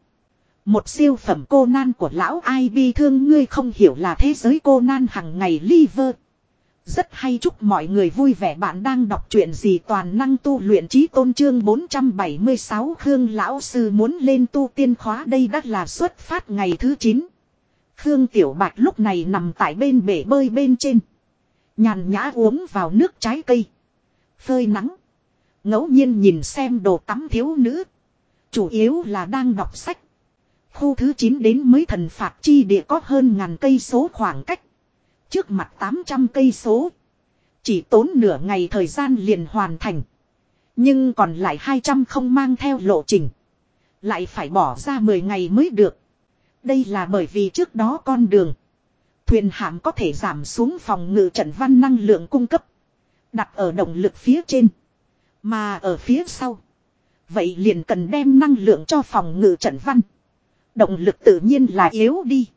Một siêu phẩm cô nan của lão ai bi thương ngươi không hiểu là thế giới cô nan hằng ngày liver. Rất hay chúc mọi người vui vẻ bạn đang đọc truyện gì toàn năng tu luyện trí tôn trương 476 Khương Lão Sư muốn lên tu tiên khóa đây đã là xuất phát ngày thứ 9. Khương Tiểu Bạch lúc này nằm tại bên bể bơi bên trên. Nhàn nhã uống vào nước trái cây. Phơi nắng. ngẫu nhiên nhìn xem đồ tắm thiếu nữ. Chủ yếu là đang đọc sách. Khu thứ 9 đến mới thần phạt chi địa có hơn ngàn cây số khoảng cách. Trước mặt 800 cây số. Chỉ tốn nửa ngày thời gian liền hoàn thành. Nhưng còn lại 200 không mang theo lộ trình. Lại phải bỏ ra 10 ngày mới được. Đây là bởi vì trước đó con đường. Thuyền hạm có thể giảm xuống phòng ngự trận văn năng lượng cung cấp. Đặt ở động lực phía trên. Mà ở phía sau. Vậy liền cần đem năng lượng cho phòng ngự trận văn. Động lực tự nhiên là yếu đi.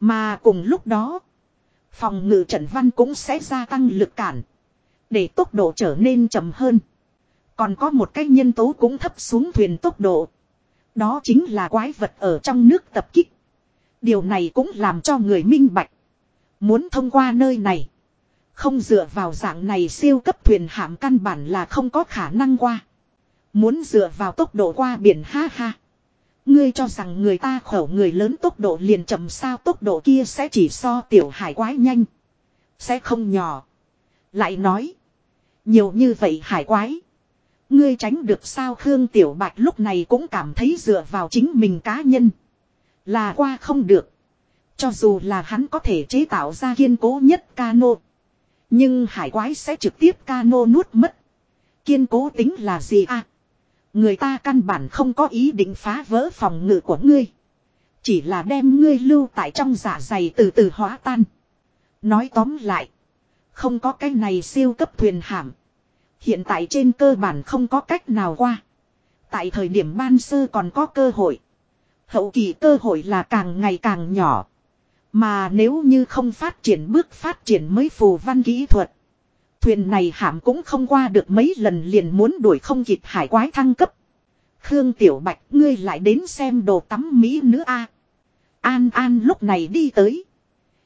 Mà cùng lúc đó. Phòng ngự trận văn cũng sẽ gia tăng lực cản. Để tốc độ trở nên chậm hơn. Còn có một cái nhân tố cũng thấp xuống thuyền tốc độ. Đó chính là quái vật ở trong nước tập kích. Điều này cũng làm cho người minh bạch. Muốn thông qua nơi này. Không dựa vào dạng này siêu cấp thuyền hạm căn bản là không có khả năng qua. Muốn dựa vào tốc độ qua biển ha ha. Ngươi cho rằng người ta khẩu người lớn tốc độ liền chậm sao tốc độ kia sẽ chỉ so tiểu hải quái nhanh. Sẽ không nhỏ. Lại nói. Nhiều như vậy hải quái. Ngươi tránh được sao Khương Tiểu Bạch lúc này cũng cảm thấy dựa vào chính mình cá nhân. Là qua không được. Cho dù là hắn có thể chế tạo ra kiên cố nhất cano. Nhưng hải quái sẽ trực tiếp cano nuốt mất. Kiên cố tính là gì à? Người ta căn bản không có ý định phá vỡ phòng ngự của ngươi. Chỉ là đem ngươi lưu tại trong dạ dày từ từ hóa tan. Nói tóm lại. Không có cái này siêu cấp thuyền hạm. Hiện tại trên cơ bản không có cách nào qua. Tại thời điểm ban sơ còn có cơ hội. Hậu kỳ cơ hội là càng ngày càng nhỏ. Mà nếu như không phát triển bước phát triển mới phù văn kỹ thuật. Thuyền này hạm cũng không qua được mấy lần liền muốn đuổi không kịp hải quái thăng cấp. Khương Tiểu Bạch ngươi lại đến xem đồ tắm Mỹ nữa a An An lúc này đi tới.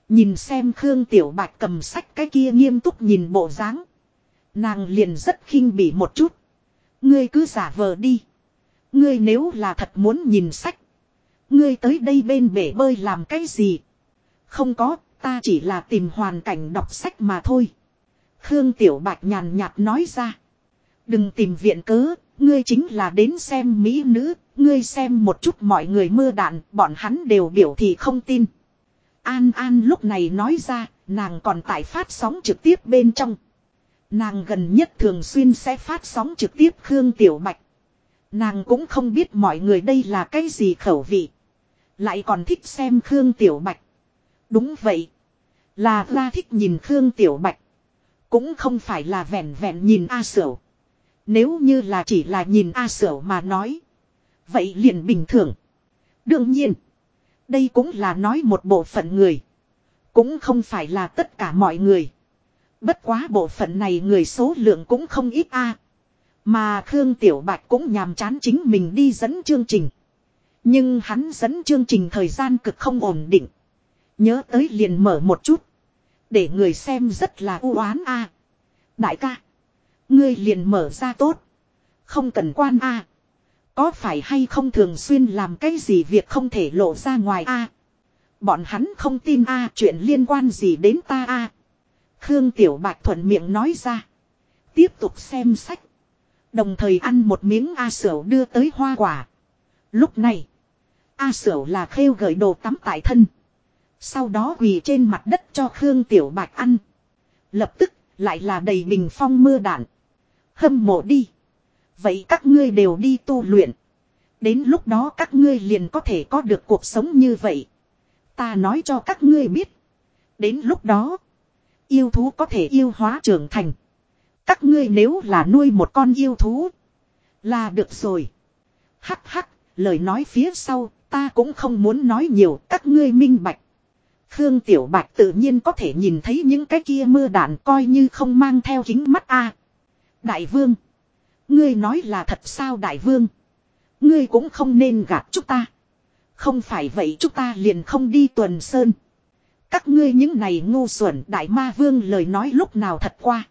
Nhìn xem Khương Tiểu Bạch cầm sách cái kia nghiêm túc nhìn bộ dáng Nàng liền rất khinh bỉ một chút. Ngươi cứ giả vờ đi. Ngươi nếu là thật muốn nhìn sách. Ngươi tới đây bên bể bơi làm cái gì? Không có, ta chỉ là tìm hoàn cảnh đọc sách mà thôi. Khương Tiểu Bạch nhàn nhạt nói ra. Đừng tìm viện cớ, ngươi chính là đến xem mỹ nữ, ngươi xem một chút mọi người mưa đạn, bọn hắn đều biểu thị không tin. An An lúc này nói ra, nàng còn tại phát sóng trực tiếp bên trong. Nàng gần nhất thường xuyên sẽ phát sóng trực tiếp Khương Tiểu Bạch. Nàng cũng không biết mọi người đây là cái gì khẩu vị. Lại còn thích xem Khương Tiểu Bạch. Đúng vậy. Là ra thích nhìn Khương Tiểu Bạch. Cũng không phải là vẹn vẹn nhìn A Sửu. Nếu như là chỉ là nhìn A Sửu mà nói. Vậy liền bình thường. Đương nhiên. Đây cũng là nói một bộ phận người. Cũng không phải là tất cả mọi người. Bất quá bộ phận này người số lượng cũng không ít a. Mà Khương Tiểu Bạch cũng nhàm chán chính mình đi dẫn chương trình. Nhưng hắn dẫn chương trình thời gian cực không ổn định. Nhớ tới liền mở một chút. Để người xem rất là u oán a. Đại ca. Ngươi liền mở ra tốt. Không cần quan a. Có phải hay không thường xuyên làm cái gì việc không thể lộ ra ngoài a? Bọn hắn không tin a, chuyện liên quan gì đến ta a? Khương Tiểu Bạch thuận miệng nói ra. Tiếp tục xem sách. Đồng thời ăn một miếng A Sửu đưa tới hoa quả. Lúc này. A Sửu là khêu gợi đồ tắm tại thân. Sau đó quỳ trên mặt đất cho Khương Tiểu Bạch ăn. Lập tức lại là đầy bình phong mưa đạn. Hâm mộ đi. Vậy các ngươi đều đi tu luyện. Đến lúc đó các ngươi liền có thể có được cuộc sống như vậy. Ta nói cho các ngươi biết. Đến lúc đó. Yêu thú có thể yêu hóa trưởng thành. Các ngươi nếu là nuôi một con yêu thú. Là được rồi. Hắc hắc, lời nói phía sau, ta cũng không muốn nói nhiều, các ngươi minh bạch. Khương Tiểu Bạch tự nhiên có thể nhìn thấy những cái kia mưa đạn coi như không mang theo kính mắt a. Đại vương. Ngươi nói là thật sao đại vương. Ngươi cũng không nên gạt chúng ta. Không phải vậy chúng ta liền không đi tuần sơn. Các ngươi những này ngu xuẩn đại ma vương lời nói lúc nào thật qua.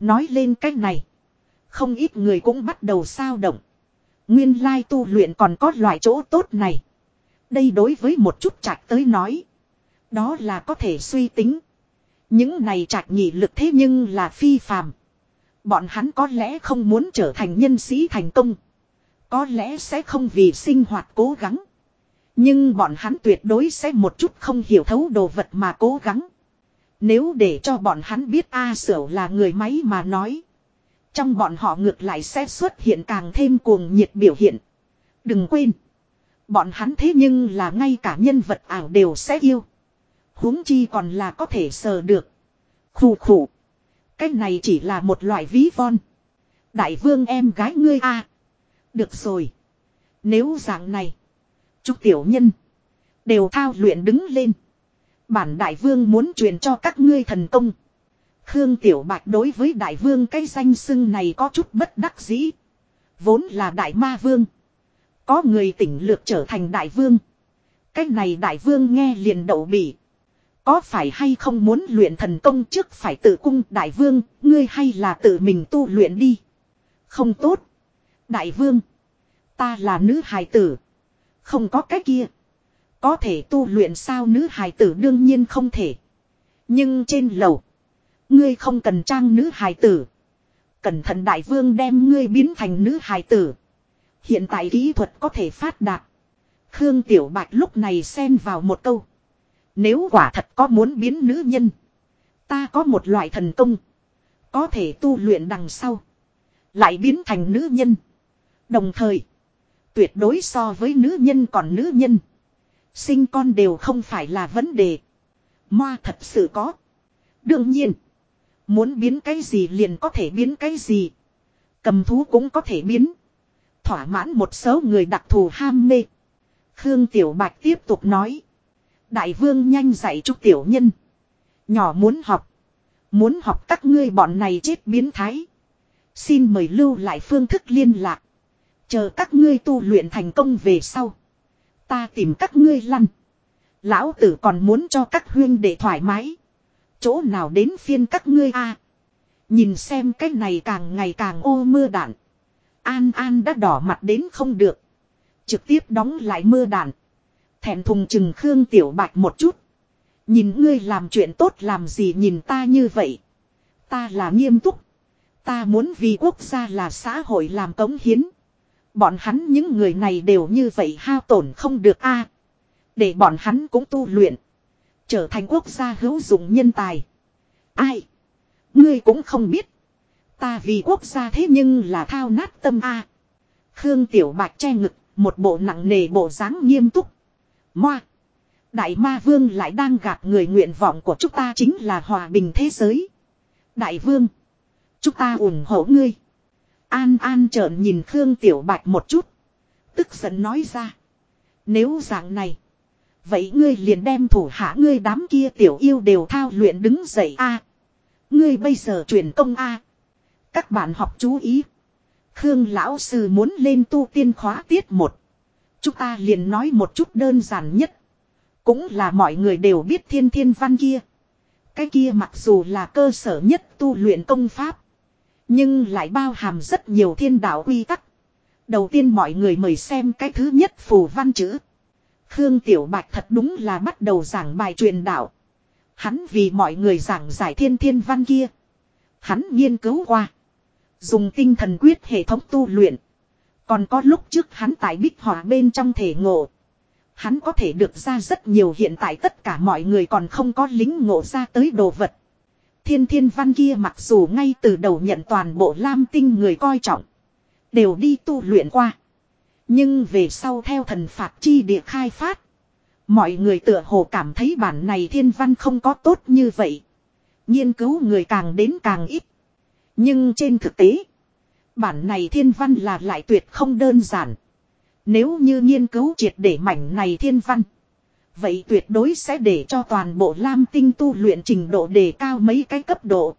Nói lên cách này. Không ít người cũng bắt đầu sao động. Nguyên lai tu luyện còn có loại chỗ tốt này. Đây đối với một chút trạch tới nói. Đó là có thể suy tính. Những này trạch nhị lực thế nhưng là phi phàm. Bọn hắn có lẽ không muốn trở thành nhân sĩ thành công. Có lẽ sẽ không vì sinh hoạt cố gắng. Nhưng bọn hắn tuyệt đối sẽ một chút không hiểu thấu đồ vật mà cố gắng. Nếu để cho bọn hắn biết A Sửu là người máy mà nói. Trong bọn họ ngược lại sẽ xuất hiện càng thêm cuồng nhiệt biểu hiện. Đừng quên. Bọn hắn thế nhưng là ngay cả nhân vật ảo đều sẽ yêu huống chi còn là có thể sờ được. Khủ khủ. Cái này chỉ là một loại ví von. Đại vương em gái ngươi a Được rồi. Nếu dạng này. Chúc tiểu nhân. Đều thao luyện đứng lên. Bản đại vương muốn truyền cho các ngươi thần công. Khương Tiểu Bạch đối với đại vương cái danh xưng này có chút bất đắc dĩ. Vốn là đại ma vương. Có người tỉnh lược trở thành đại vương. Cái này đại vương nghe liền đậu bỉ. Có phải hay không muốn luyện thần công trước phải tự cung đại vương, ngươi hay là tự mình tu luyện đi. Không tốt. Đại vương. Ta là nữ hài tử. Không có cái kia. Có thể tu luyện sao nữ hài tử đương nhiên không thể. Nhưng trên lầu. Ngươi không cần trang nữ hài tử. Cẩn thận đại vương đem ngươi biến thành nữ hài tử. Hiện tại kỹ thuật có thể phát đạt. Khương Tiểu Bạch lúc này xen vào một câu. Nếu quả thật có muốn biến nữ nhân. Ta có một loại thần công. Có thể tu luyện đằng sau. Lại biến thành nữ nhân. Đồng thời. Tuyệt đối so với nữ nhân còn nữ nhân. Sinh con đều không phải là vấn đề. Moa thật sự có. Đương nhiên. Muốn biến cái gì liền có thể biến cái gì. Cầm thú cũng có thể biến. Thỏa mãn một số người đặc thù ham mê. Khương Tiểu Bạch tiếp tục nói. Đại vương nhanh dạy chúc tiểu nhân. Nhỏ muốn học. Muốn học các ngươi bọn này chết biến thái. Xin mời lưu lại phương thức liên lạc. Chờ các ngươi tu luyện thành công về sau. Ta tìm các ngươi lăn. Lão tử còn muốn cho các huyên để thoải mái. Chỗ nào đến phiên các ngươi a Nhìn xem cái này càng ngày càng ô mưa đạn. An An đã đỏ mặt đến không được. Trực tiếp đóng lại mưa đạn. Thẹn thùng chừng Khương Tiểu Bạch một chút. Nhìn ngươi làm chuyện tốt làm gì nhìn ta như vậy. Ta là nghiêm túc. Ta muốn vì quốc gia là xã hội làm cống hiến. Bọn hắn những người này đều như vậy hao tổn không được a Để bọn hắn cũng tu luyện. Trở thành quốc gia hữu dụng nhân tài. Ai? Ngươi cũng không biết. Ta vì quốc gia thế nhưng là thao nát tâm a Khương Tiểu Bạch che ngực, một bộ nặng nề bộ dáng nghiêm túc. Moa. Đại ma vương lại đang gạt người nguyện vọng của chúng ta chính là hòa bình thế giới. Đại vương. Chúng ta ủng hộ ngươi. An An trợn nhìn Khương Tiểu Bạch một chút. Tức giận nói ra. Nếu dạng này. Vậy ngươi liền đem thủ hạ ngươi đám kia tiểu yêu đều thao luyện đứng dậy a. ngươi bây giờ truyền công a. Các bạn học chú ý. Khương lão sư muốn lên tu tiên khóa tiết một. Chúng ta liền nói một chút đơn giản nhất. Cũng là mọi người đều biết thiên thiên văn kia. Cái kia mặc dù là cơ sở nhất tu luyện công pháp. Nhưng lại bao hàm rất nhiều thiên đạo quy tắc. Đầu tiên mọi người mời xem cái thứ nhất phù văn chữ. Khương Tiểu Bạch thật đúng là bắt đầu giảng bài truyền đạo. Hắn vì mọi người giảng giải thiên thiên văn kia. Hắn nghiên cứu qua. Dùng tinh thần quyết hệ thống tu luyện. Còn có lúc trước hắn tại bích họa bên trong thể ngộ. Hắn có thể được ra rất nhiều hiện tại tất cả mọi người còn không có lính ngộ ra tới đồ vật. Thiên thiên văn kia mặc dù ngay từ đầu nhận toàn bộ lam tinh người coi trọng. Đều đi tu luyện qua. Nhưng về sau theo thần phạt chi địa khai phát. Mọi người tựa hồ cảm thấy bản này thiên văn không có tốt như vậy. Nghiên cứu người càng đến càng ít. Nhưng trên thực tế. Bản này thiên văn là lại tuyệt không đơn giản. Nếu như nghiên cứu triệt để mảnh này thiên văn. Vậy tuyệt đối sẽ để cho toàn bộ lam tinh tu luyện trình độ đề cao mấy cái cấp độ.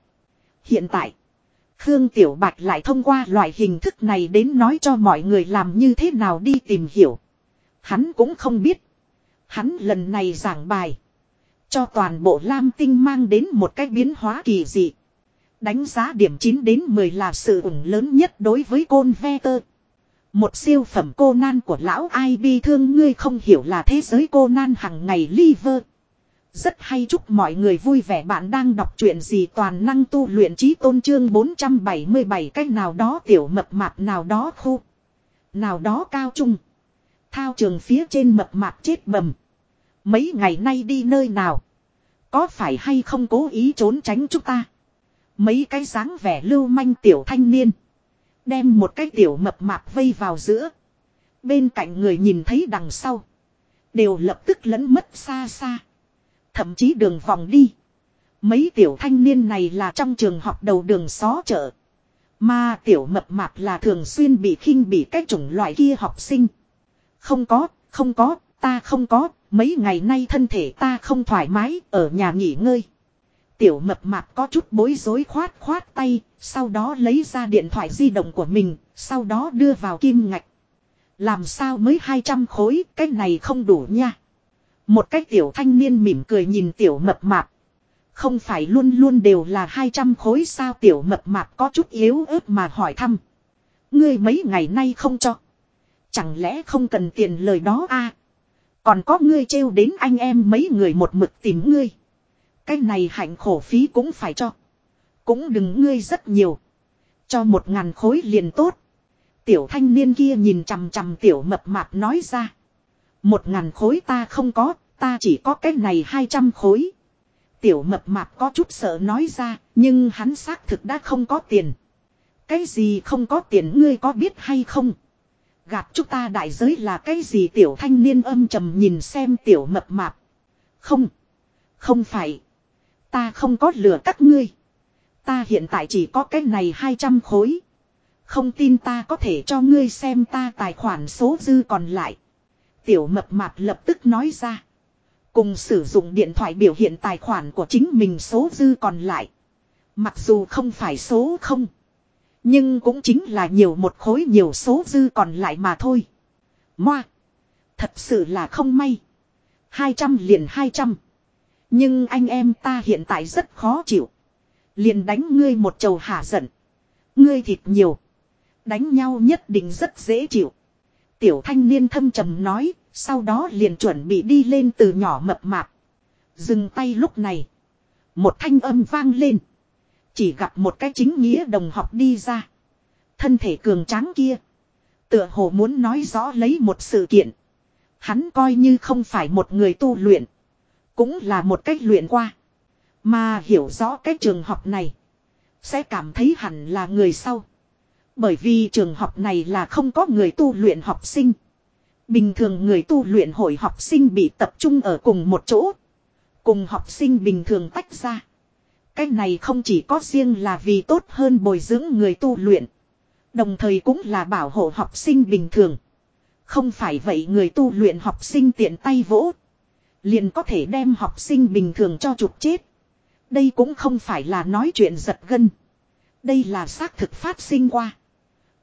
Hiện tại. Khương Tiểu Bạch lại thông qua loại hình thức này đến nói cho mọi người làm như thế nào đi tìm hiểu. Hắn cũng không biết. Hắn lần này giảng bài. Cho toàn bộ Lam Tinh mang đến một cách biến hóa kỳ dị. Đánh giá điểm 9 đến 10 là sự ủng lớn nhất đối với côn ve tơ. Một siêu phẩm cô nan của lão ai bi thương ngươi không hiểu là thế giới cô nan hằng ngày liver. Rất hay chúc mọi người vui vẻ bạn đang đọc truyện gì toàn năng tu luyện trí tôn trương 477 cách nào đó tiểu mập mạp nào đó khu. Nào đó cao trung. Thao trường phía trên mập mạp chết bầm. Mấy ngày nay đi nơi nào. Có phải hay không cố ý trốn tránh chúng ta? Mấy cái dáng vẻ lưu manh tiểu thanh niên. Đem một cái tiểu mập mạp vây vào giữa. Bên cạnh người nhìn thấy đằng sau. Đều lập tức lẫn mất xa xa. Thậm chí đường vòng đi. Mấy tiểu thanh niên này là trong trường học đầu đường xó chợ. Mà tiểu mập mạp là thường xuyên bị khinh bị cái chủng loại kia học sinh. Không có, không có, ta không có, mấy ngày nay thân thể ta không thoải mái, ở nhà nghỉ ngơi. Tiểu mập mạp có chút bối rối khoát khoát tay, sau đó lấy ra điện thoại di động của mình, sau đó đưa vào kim ngạch. Làm sao mới 200 khối, cái này không đủ nha. Một cái tiểu thanh niên mỉm cười nhìn tiểu mập mạp. Không phải luôn luôn đều là 200 khối sao tiểu mập mạp có chút yếu ớt mà hỏi thăm. Ngươi mấy ngày nay không cho. Chẳng lẽ không cần tiền lời đó a? Còn có ngươi trêu đến anh em mấy người một mực tìm ngươi. Cái này hạnh khổ phí cũng phải cho. Cũng đừng ngươi rất nhiều. Cho một ngàn khối liền tốt. Tiểu thanh niên kia nhìn chằm chằm tiểu mập mạp nói ra. Một ngàn khối ta không có, ta chỉ có cái này hai trăm khối. Tiểu mập mạp có chút sợ nói ra, nhưng hắn xác thực đã không có tiền. Cái gì không có tiền ngươi có biết hay không? Gạt chúng ta đại giới là cái gì tiểu thanh niên âm trầm nhìn xem tiểu mập mạp. Không. Không phải. Ta không có lừa các ngươi. Ta hiện tại chỉ có cái này 200 khối. Không tin ta có thể cho ngươi xem ta tài khoản số dư còn lại. Tiểu mập mạp lập tức nói ra. Cùng sử dụng điện thoại biểu hiện tài khoản của chính mình số dư còn lại. Mặc dù không phải số không. Nhưng cũng chính là nhiều một khối nhiều số dư còn lại mà thôi. Moa. Thật sự là không may. 200 liền 200. Nhưng anh em ta hiện tại rất khó chịu. Liền đánh ngươi một chầu hả giận. Ngươi thịt nhiều. Đánh nhau nhất định rất dễ chịu. Tiểu thanh niên thâm trầm nói, sau đó liền chuẩn bị đi lên từ nhỏ mập mạp. Dừng tay lúc này. Một thanh âm vang lên. Chỉ gặp một cái chính nghĩa đồng học đi ra. Thân thể cường tráng kia. Tựa hồ muốn nói rõ lấy một sự kiện. Hắn coi như không phải một người tu luyện. Cũng là một cách luyện qua. Mà hiểu rõ cái trường học này. Sẽ cảm thấy hẳn là người sau. Bởi vì trường học này là không có người tu luyện học sinh. Bình thường người tu luyện hội học sinh bị tập trung ở cùng một chỗ. Cùng học sinh bình thường tách ra. Cái này không chỉ có riêng là vì tốt hơn bồi dưỡng người tu luyện. Đồng thời cũng là bảo hộ học sinh bình thường. Không phải vậy người tu luyện học sinh tiện tay vỗ. Liền có thể đem học sinh bình thường cho trục chết. Đây cũng không phải là nói chuyện giật gân. Đây là xác thực phát sinh qua.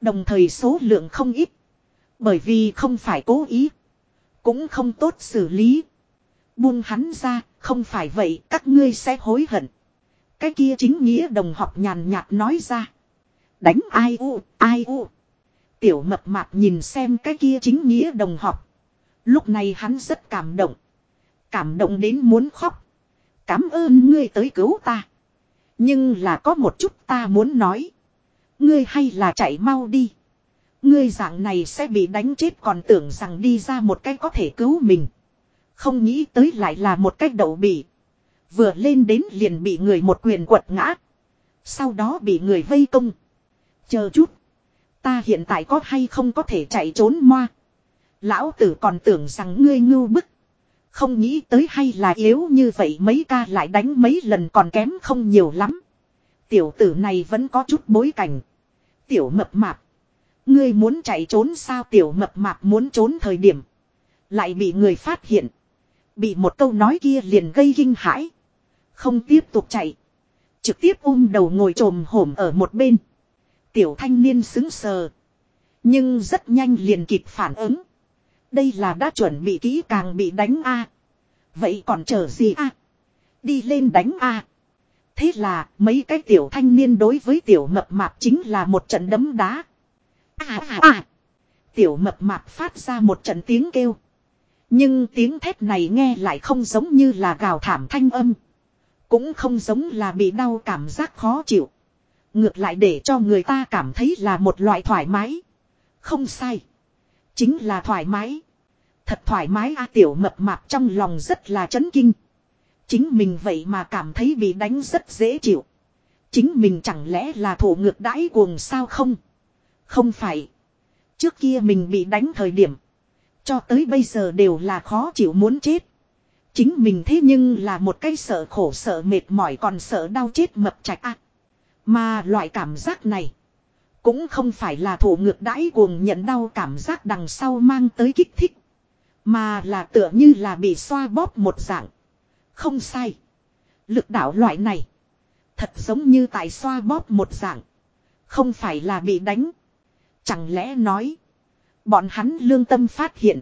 Đồng thời số lượng không ít. Bởi vì không phải cố ý. Cũng không tốt xử lý. Buông hắn ra, không phải vậy các ngươi sẽ hối hận. Cái kia chính nghĩa đồng học nhàn nhạt nói ra. Đánh ai u, ai u. Tiểu mập mạp nhìn xem cái kia chính nghĩa đồng học. Lúc này hắn rất cảm động. Cảm động đến muốn khóc. Cảm ơn ngươi tới cứu ta. Nhưng là có một chút ta muốn nói. Ngươi hay là chạy mau đi. Ngươi dạng này sẽ bị đánh chết còn tưởng rằng đi ra một cách có thể cứu mình. Không nghĩ tới lại là một cách đậu bị. Vừa lên đến liền bị người một quyền quật ngã. Sau đó bị người vây công. Chờ chút. Ta hiện tại có hay không có thể chạy trốn moa. Lão tử còn tưởng rằng ngươi ngưu bức. Không nghĩ tới hay là yếu như vậy mấy ca lại đánh mấy lần còn kém không nhiều lắm. Tiểu tử này vẫn có chút bối cảnh. Tiểu mập mạp. Ngươi muốn chạy trốn sao tiểu mập mạp muốn trốn thời điểm. Lại bị người phát hiện. Bị một câu nói kia liền gây kinh hãi. Không tiếp tục chạy. Trực tiếp ôm đầu ngồi trồm hổm ở một bên. Tiểu thanh niên xứng sờ. Nhưng rất nhanh liền kịp phản ứng. Đây là đã chuẩn bị kỹ càng bị đánh a Vậy còn chờ gì a Đi lên đánh a Thế là, mấy cái tiểu thanh niên đối với tiểu mập mạp chính là một trận đấm đá. À à à. Tiểu mập mạp phát ra một trận tiếng kêu. Nhưng tiếng thét này nghe lại không giống như là gào thảm thanh âm. Cũng không giống là bị đau cảm giác khó chịu. Ngược lại để cho người ta cảm thấy là một loại thoải mái. Không sai. Chính là thoải mái. Thật thoải mái a tiểu mập mạp trong lòng rất là chấn kinh. Chính mình vậy mà cảm thấy bị đánh rất dễ chịu. Chính mình chẳng lẽ là thủ ngược đãi cuồng sao không? Không phải. Trước kia mình bị đánh thời điểm. Cho tới bây giờ đều là khó chịu muốn chết. Chính mình thế nhưng là một cái sợ khổ sợ mệt mỏi còn sợ đau chết mập chạch ạ. mà loại cảm giác này. Cũng không phải là thủ ngược đãi cuồng nhận đau cảm giác đằng sau mang tới kích thích. Mà là tựa như là bị xoa bóp một dạng. Không sai. Lực đạo loại này. Thật giống như tại xoa bóp một dạng. Không phải là bị đánh. Chẳng lẽ nói. Bọn hắn lương tâm phát hiện.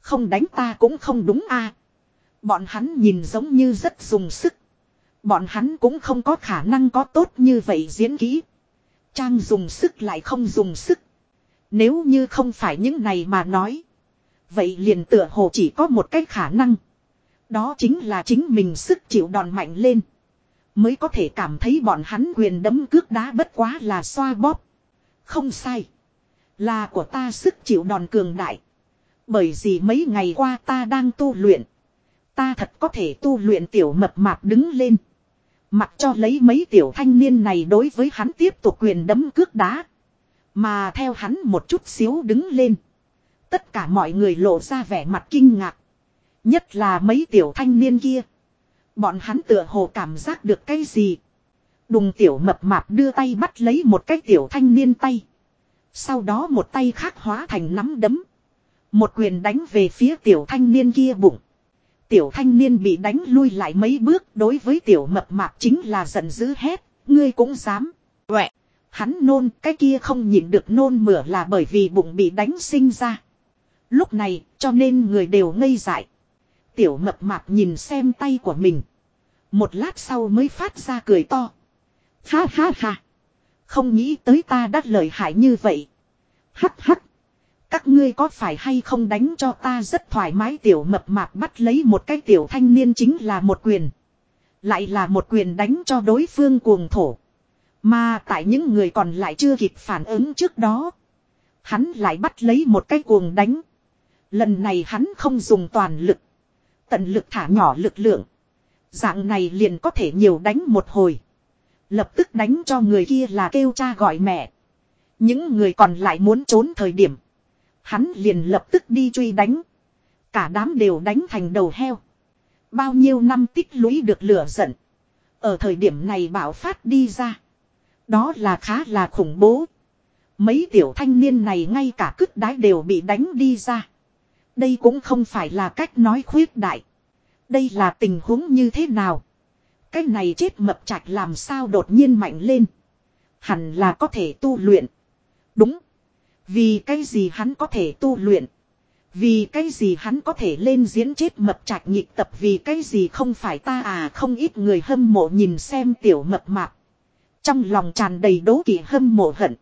Không đánh ta cũng không đúng a. Bọn hắn nhìn giống như rất dùng sức. Bọn hắn cũng không có khả năng có tốt như vậy diễn kỹ. Trang dùng sức lại không dùng sức. Nếu như không phải những này mà nói. Vậy liền tựa hồ chỉ có một cái khả năng. Đó chính là chính mình sức chịu đòn mạnh lên. Mới có thể cảm thấy bọn hắn quyền đấm cước đá bất quá là xoa bóp. Không sai. Là của ta sức chịu đòn cường đại. Bởi vì mấy ngày qua ta đang tu luyện. Ta thật có thể tu luyện tiểu mập mạp đứng lên. Mặc cho lấy mấy tiểu thanh niên này đối với hắn tiếp tục quyền đấm cước đá. Mà theo hắn một chút xíu đứng lên. Tất cả mọi người lộ ra vẻ mặt kinh ngạc. Nhất là mấy tiểu thanh niên kia. Bọn hắn tựa hồ cảm giác được cái gì. Đùng tiểu mập mạp đưa tay bắt lấy một cái tiểu thanh niên tay. Sau đó một tay khác hóa thành nắm đấm. Một quyền đánh về phía tiểu thanh niên kia bụng. Tiểu thanh niên bị đánh lui lại mấy bước đối với tiểu mập mạp chính là giận dữ hét. Ngươi cũng dám. Quẹ. Hắn nôn, cái kia không nhịn được nôn mửa là bởi vì bụng bị đánh sinh ra. Lúc này, cho nên người đều ngây dại. Tiểu mập mạp nhìn xem tay của mình. Một lát sau mới phát ra cười to. Ha ha ha. Không nghĩ tới ta đắt lợi hại như vậy. Hắc hắc. Các ngươi có phải hay không đánh cho ta rất thoải mái tiểu mập mạp bắt lấy một cái tiểu thanh niên chính là một quyền. Lại là một quyền đánh cho đối phương cuồng thổ. Mà tại những người còn lại chưa kịp phản ứng trước đó. Hắn lại bắt lấy một cái cuồng đánh. Lần này hắn không dùng toàn lực. Tận lực thả nhỏ lực lượng. Dạng này liền có thể nhiều đánh một hồi. Lập tức đánh cho người kia là kêu cha gọi mẹ. Những người còn lại muốn trốn thời điểm. Hắn liền lập tức đi truy đánh. Cả đám đều đánh thành đầu heo. Bao nhiêu năm tích lũy được lửa giận. Ở thời điểm này bảo phát đi ra. Đó là khá là khủng bố. Mấy tiểu thanh niên này ngay cả cứt đái đều bị đánh đi ra. Đây cũng không phải là cách nói khuyết đại. Đây là tình huống như thế nào? Cái này chết mập chạch làm sao đột nhiên mạnh lên? Hẳn là có thể tu luyện. Đúng. Vì cái gì hắn có thể tu luyện? Vì cái gì hắn có thể lên diễn chết mập trạch nhịp tập vì cái gì không phải ta à không ít người hâm mộ nhìn xem tiểu mập mạp. Trong lòng tràn đầy đố kỵ hâm mộ hận.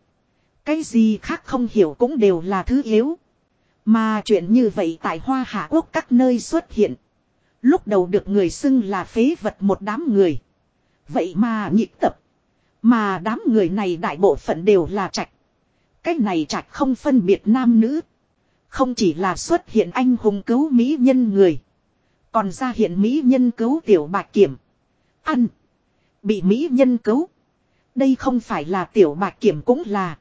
Cái gì khác không hiểu cũng đều là thứ yếu. Mà chuyện như vậy tại Hoa Hạ Quốc các nơi xuất hiện. Lúc đầu được người xưng là phế vật một đám người. Vậy mà nhịp tập. Mà đám người này đại bộ phận đều là trạch. Cái này trạch không phân biệt nam nữ. Không chỉ là xuất hiện anh hùng cứu mỹ nhân người. Còn ra hiện mỹ nhân cứu tiểu bạc kiểm. Ăn. Bị mỹ nhân cứu. Đây không phải là tiểu bạc kiểm cũng là.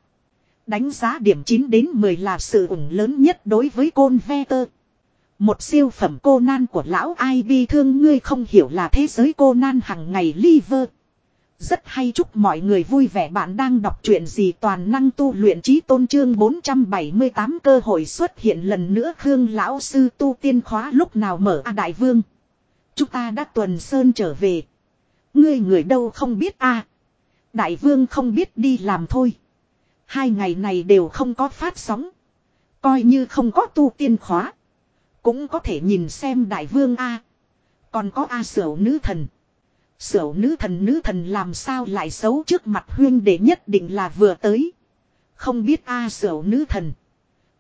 Đánh giá điểm 9 đến 10 là sự ủng lớn nhất đối với côn ve tơ. Một siêu phẩm cô nan của lão ai bi thương ngươi không hiểu là thế giới cô nan hằng ngày liver. Rất hay chúc mọi người vui vẻ bạn đang đọc truyện gì toàn năng tu luyện trí tôn trương 478 cơ hội xuất hiện lần nữa Khương lão sư tu tiên khóa lúc nào mở a đại vương. Chúng ta đã tuần sơn trở về. Ngươi người đâu không biết a Đại vương không biết đi làm thôi. Hai ngày này đều không có phát sóng. Coi như không có tu tiên khóa. Cũng có thể nhìn xem đại vương A. Còn có A sửu nữ thần. Sửu nữ thần nữ thần làm sao lại xấu trước mặt huyên để nhất định là vừa tới. Không biết A sửu nữ thần.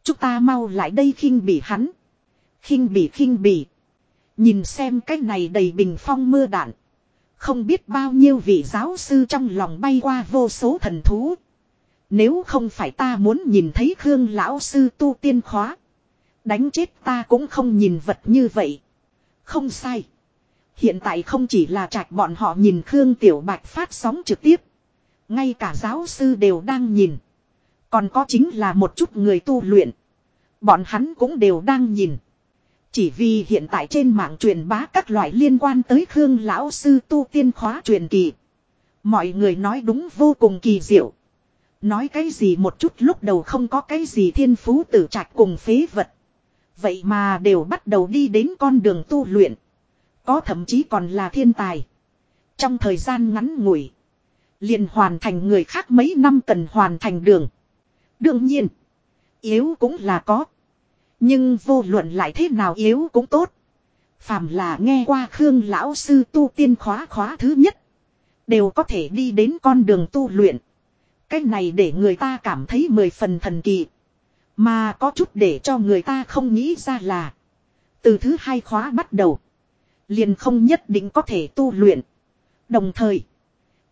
Chúng ta mau lại đây khinh bỉ hắn. khinh bỉ khinh bỉ. Nhìn xem cái này đầy bình phong mưa đạn. Không biết bao nhiêu vị giáo sư trong lòng bay qua vô số thần thú. Nếu không phải ta muốn nhìn thấy Khương lão sư tu tiên khóa. Đánh chết ta cũng không nhìn vật như vậy. Không sai. Hiện tại không chỉ là trạch bọn họ nhìn Khương Tiểu Bạch phát sóng trực tiếp. Ngay cả giáo sư đều đang nhìn. Còn có chính là một chút người tu luyện. Bọn hắn cũng đều đang nhìn. Chỉ vì hiện tại trên mạng truyền bá các loại liên quan tới Khương Lão Sư tu tiên khóa truyền kỳ. Mọi người nói đúng vô cùng kỳ diệu. Nói cái gì một chút lúc đầu không có cái gì thiên phú tử trạch cùng phế vật. Vậy mà đều bắt đầu đi đến con đường tu luyện. Có thậm chí còn là thiên tài. Trong thời gian ngắn ngủi. liền hoàn thành người khác mấy năm cần hoàn thành đường. Đương nhiên. Yếu cũng là có. Nhưng vô luận lại thế nào yếu cũng tốt. Phàm là nghe qua Khương Lão Sư tu tiên khóa khóa thứ nhất. Đều có thể đi đến con đường tu luyện. Cái này để người ta cảm thấy mười phần thần kỳ. Mà có chút để cho người ta không nghĩ ra là. Từ thứ hai khóa bắt đầu. Liền không nhất định có thể tu luyện. Đồng thời.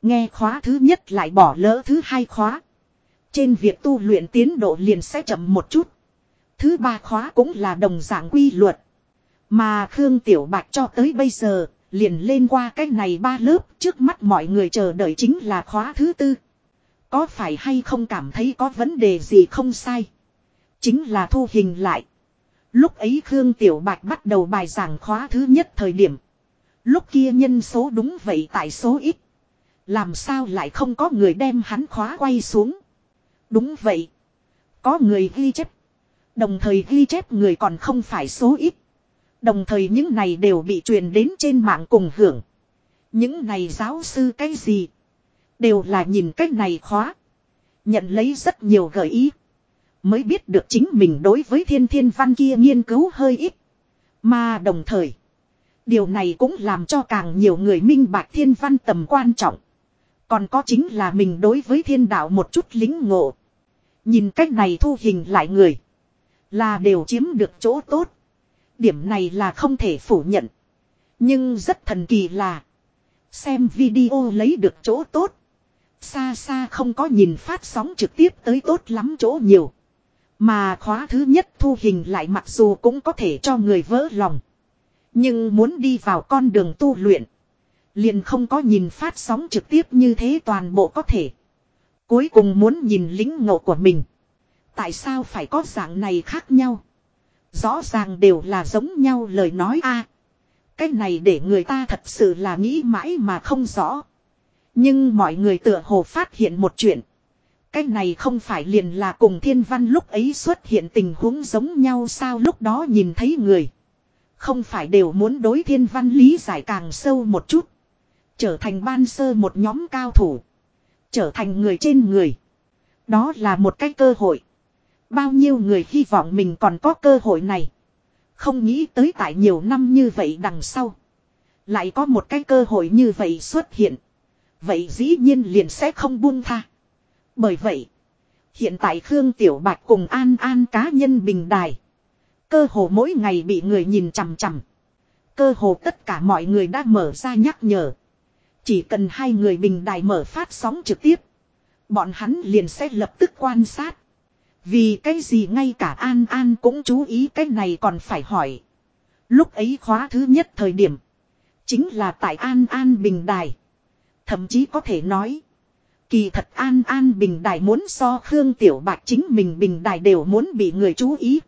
Nghe khóa thứ nhất lại bỏ lỡ thứ hai khóa. Trên việc tu luyện tiến độ liền sẽ chậm một chút. Thứ ba khóa cũng là đồng dạng quy luật. Mà Khương Tiểu Bạch cho tới bây giờ, liền lên qua cái này ba lớp, trước mắt mọi người chờ đợi chính là khóa thứ tư. Có phải hay không cảm thấy có vấn đề gì không sai? Chính là thu hình lại. Lúc ấy Khương Tiểu Bạch bắt đầu bài giảng khóa thứ nhất thời điểm. Lúc kia nhân số đúng vậy tại số ít. Làm sao lại không có người đem hắn khóa quay xuống? Đúng vậy. Có người ghi chép. Đồng thời ghi chép người còn không phải số ít. Đồng thời những này đều bị truyền đến trên mạng cùng hưởng. Những này giáo sư cái gì? Đều là nhìn cách này khóa. Nhận lấy rất nhiều gợi ý. Mới biết được chính mình đối với thiên thiên văn kia nghiên cứu hơi ít. Mà đồng thời. Điều này cũng làm cho càng nhiều người minh bạch thiên văn tầm quan trọng. Còn có chính là mình đối với thiên đạo một chút lính ngộ. Nhìn cách này thu hình lại người. Là đều chiếm được chỗ tốt. Điểm này là không thể phủ nhận. Nhưng rất thần kỳ là. Xem video lấy được chỗ tốt. Xa xa không có nhìn phát sóng trực tiếp tới tốt lắm chỗ nhiều. Mà khóa thứ nhất thu hình lại mặc dù cũng có thể cho người vỡ lòng. Nhưng muốn đi vào con đường tu luyện. Liền không có nhìn phát sóng trực tiếp như thế toàn bộ có thể. Cuối cùng muốn nhìn lính ngộ của mình. Tại sao phải có dạng này khác nhau? Rõ ràng đều là giống nhau lời nói a. cái này để người ta thật sự là nghĩ mãi mà không rõ. Nhưng mọi người tựa hồ phát hiện một chuyện. Cái này không phải liền là cùng thiên văn lúc ấy xuất hiện tình huống giống nhau sao lúc đó nhìn thấy người. Không phải đều muốn đối thiên văn lý giải càng sâu một chút. Trở thành ban sơ một nhóm cao thủ. Trở thành người trên người. Đó là một cái cơ hội. Bao nhiêu người hy vọng mình còn có cơ hội này. Không nghĩ tới tại nhiều năm như vậy đằng sau. Lại có một cái cơ hội như vậy xuất hiện. Vậy dĩ nhiên liền sẽ không buông tha. Bởi vậy. Hiện tại Khương Tiểu Bạch cùng An An cá nhân bình đài. Cơ hồ mỗi ngày bị người nhìn chằm chằm. Cơ hồ tất cả mọi người đã mở ra nhắc nhở. Chỉ cần hai người bình đài mở phát sóng trực tiếp. Bọn hắn liền sẽ lập tức quan sát. Vì cái gì ngay cả An An cũng chú ý cái này còn phải hỏi. Lúc ấy khóa thứ nhất thời điểm. Chính là tại An An Bình Đài. Thậm chí có thể nói. Kỳ thật An An Bình Đài muốn so Khương Tiểu Bạch chính mình Bình Đài đều muốn bị người chú ý.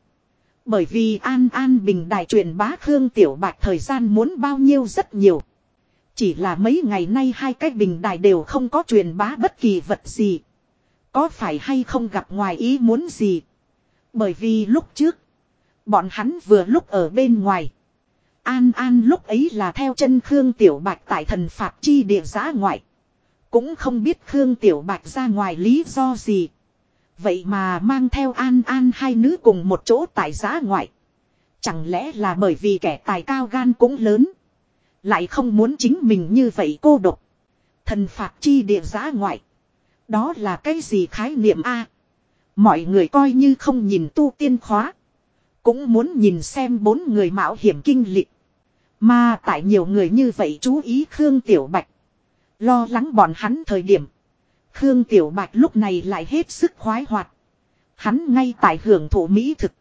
Bởi vì An An Bình Đài truyền bá Khương Tiểu Bạch thời gian muốn bao nhiêu rất nhiều. Chỉ là mấy ngày nay hai cái Bình Đài đều không có truyền bá bất kỳ vật gì. Có phải hay không gặp ngoài ý muốn gì? Bởi vì lúc trước, bọn hắn vừa lúc ở bên ngoài. An An lúc ấy là theo chân Khương Tiểu Bạch tại thần phạt chi địa giã ngoại. Cũng không biết Khương Tiểu Bạch ra ngoài lý do gì. Vậy mà mang theo An An hai nữ cùng một chỗ tại giá ngoại. Chẳng lẽ là bởi vì kẻ tài cao gan cũng lớn. Lại không muốn chính mình như vậy cô độc. Thần phạt chi địa giá ngoại. Đó là cái gì khái niệm A. Mọi người coi như không nhìn tu tiên khóa. Cũng muốn nhìn xem bốn người mạo hiểm kinh lịch. Mà tại nhiều người như vậy chú ý Khương Tiểu Bạch. Lo lắng bọn hắn thời điểm. Khương Tiểu Bạch lúc này lại hết sức khoái hoạt. Hắn ngay tại hưởng thụ Mỹ thực.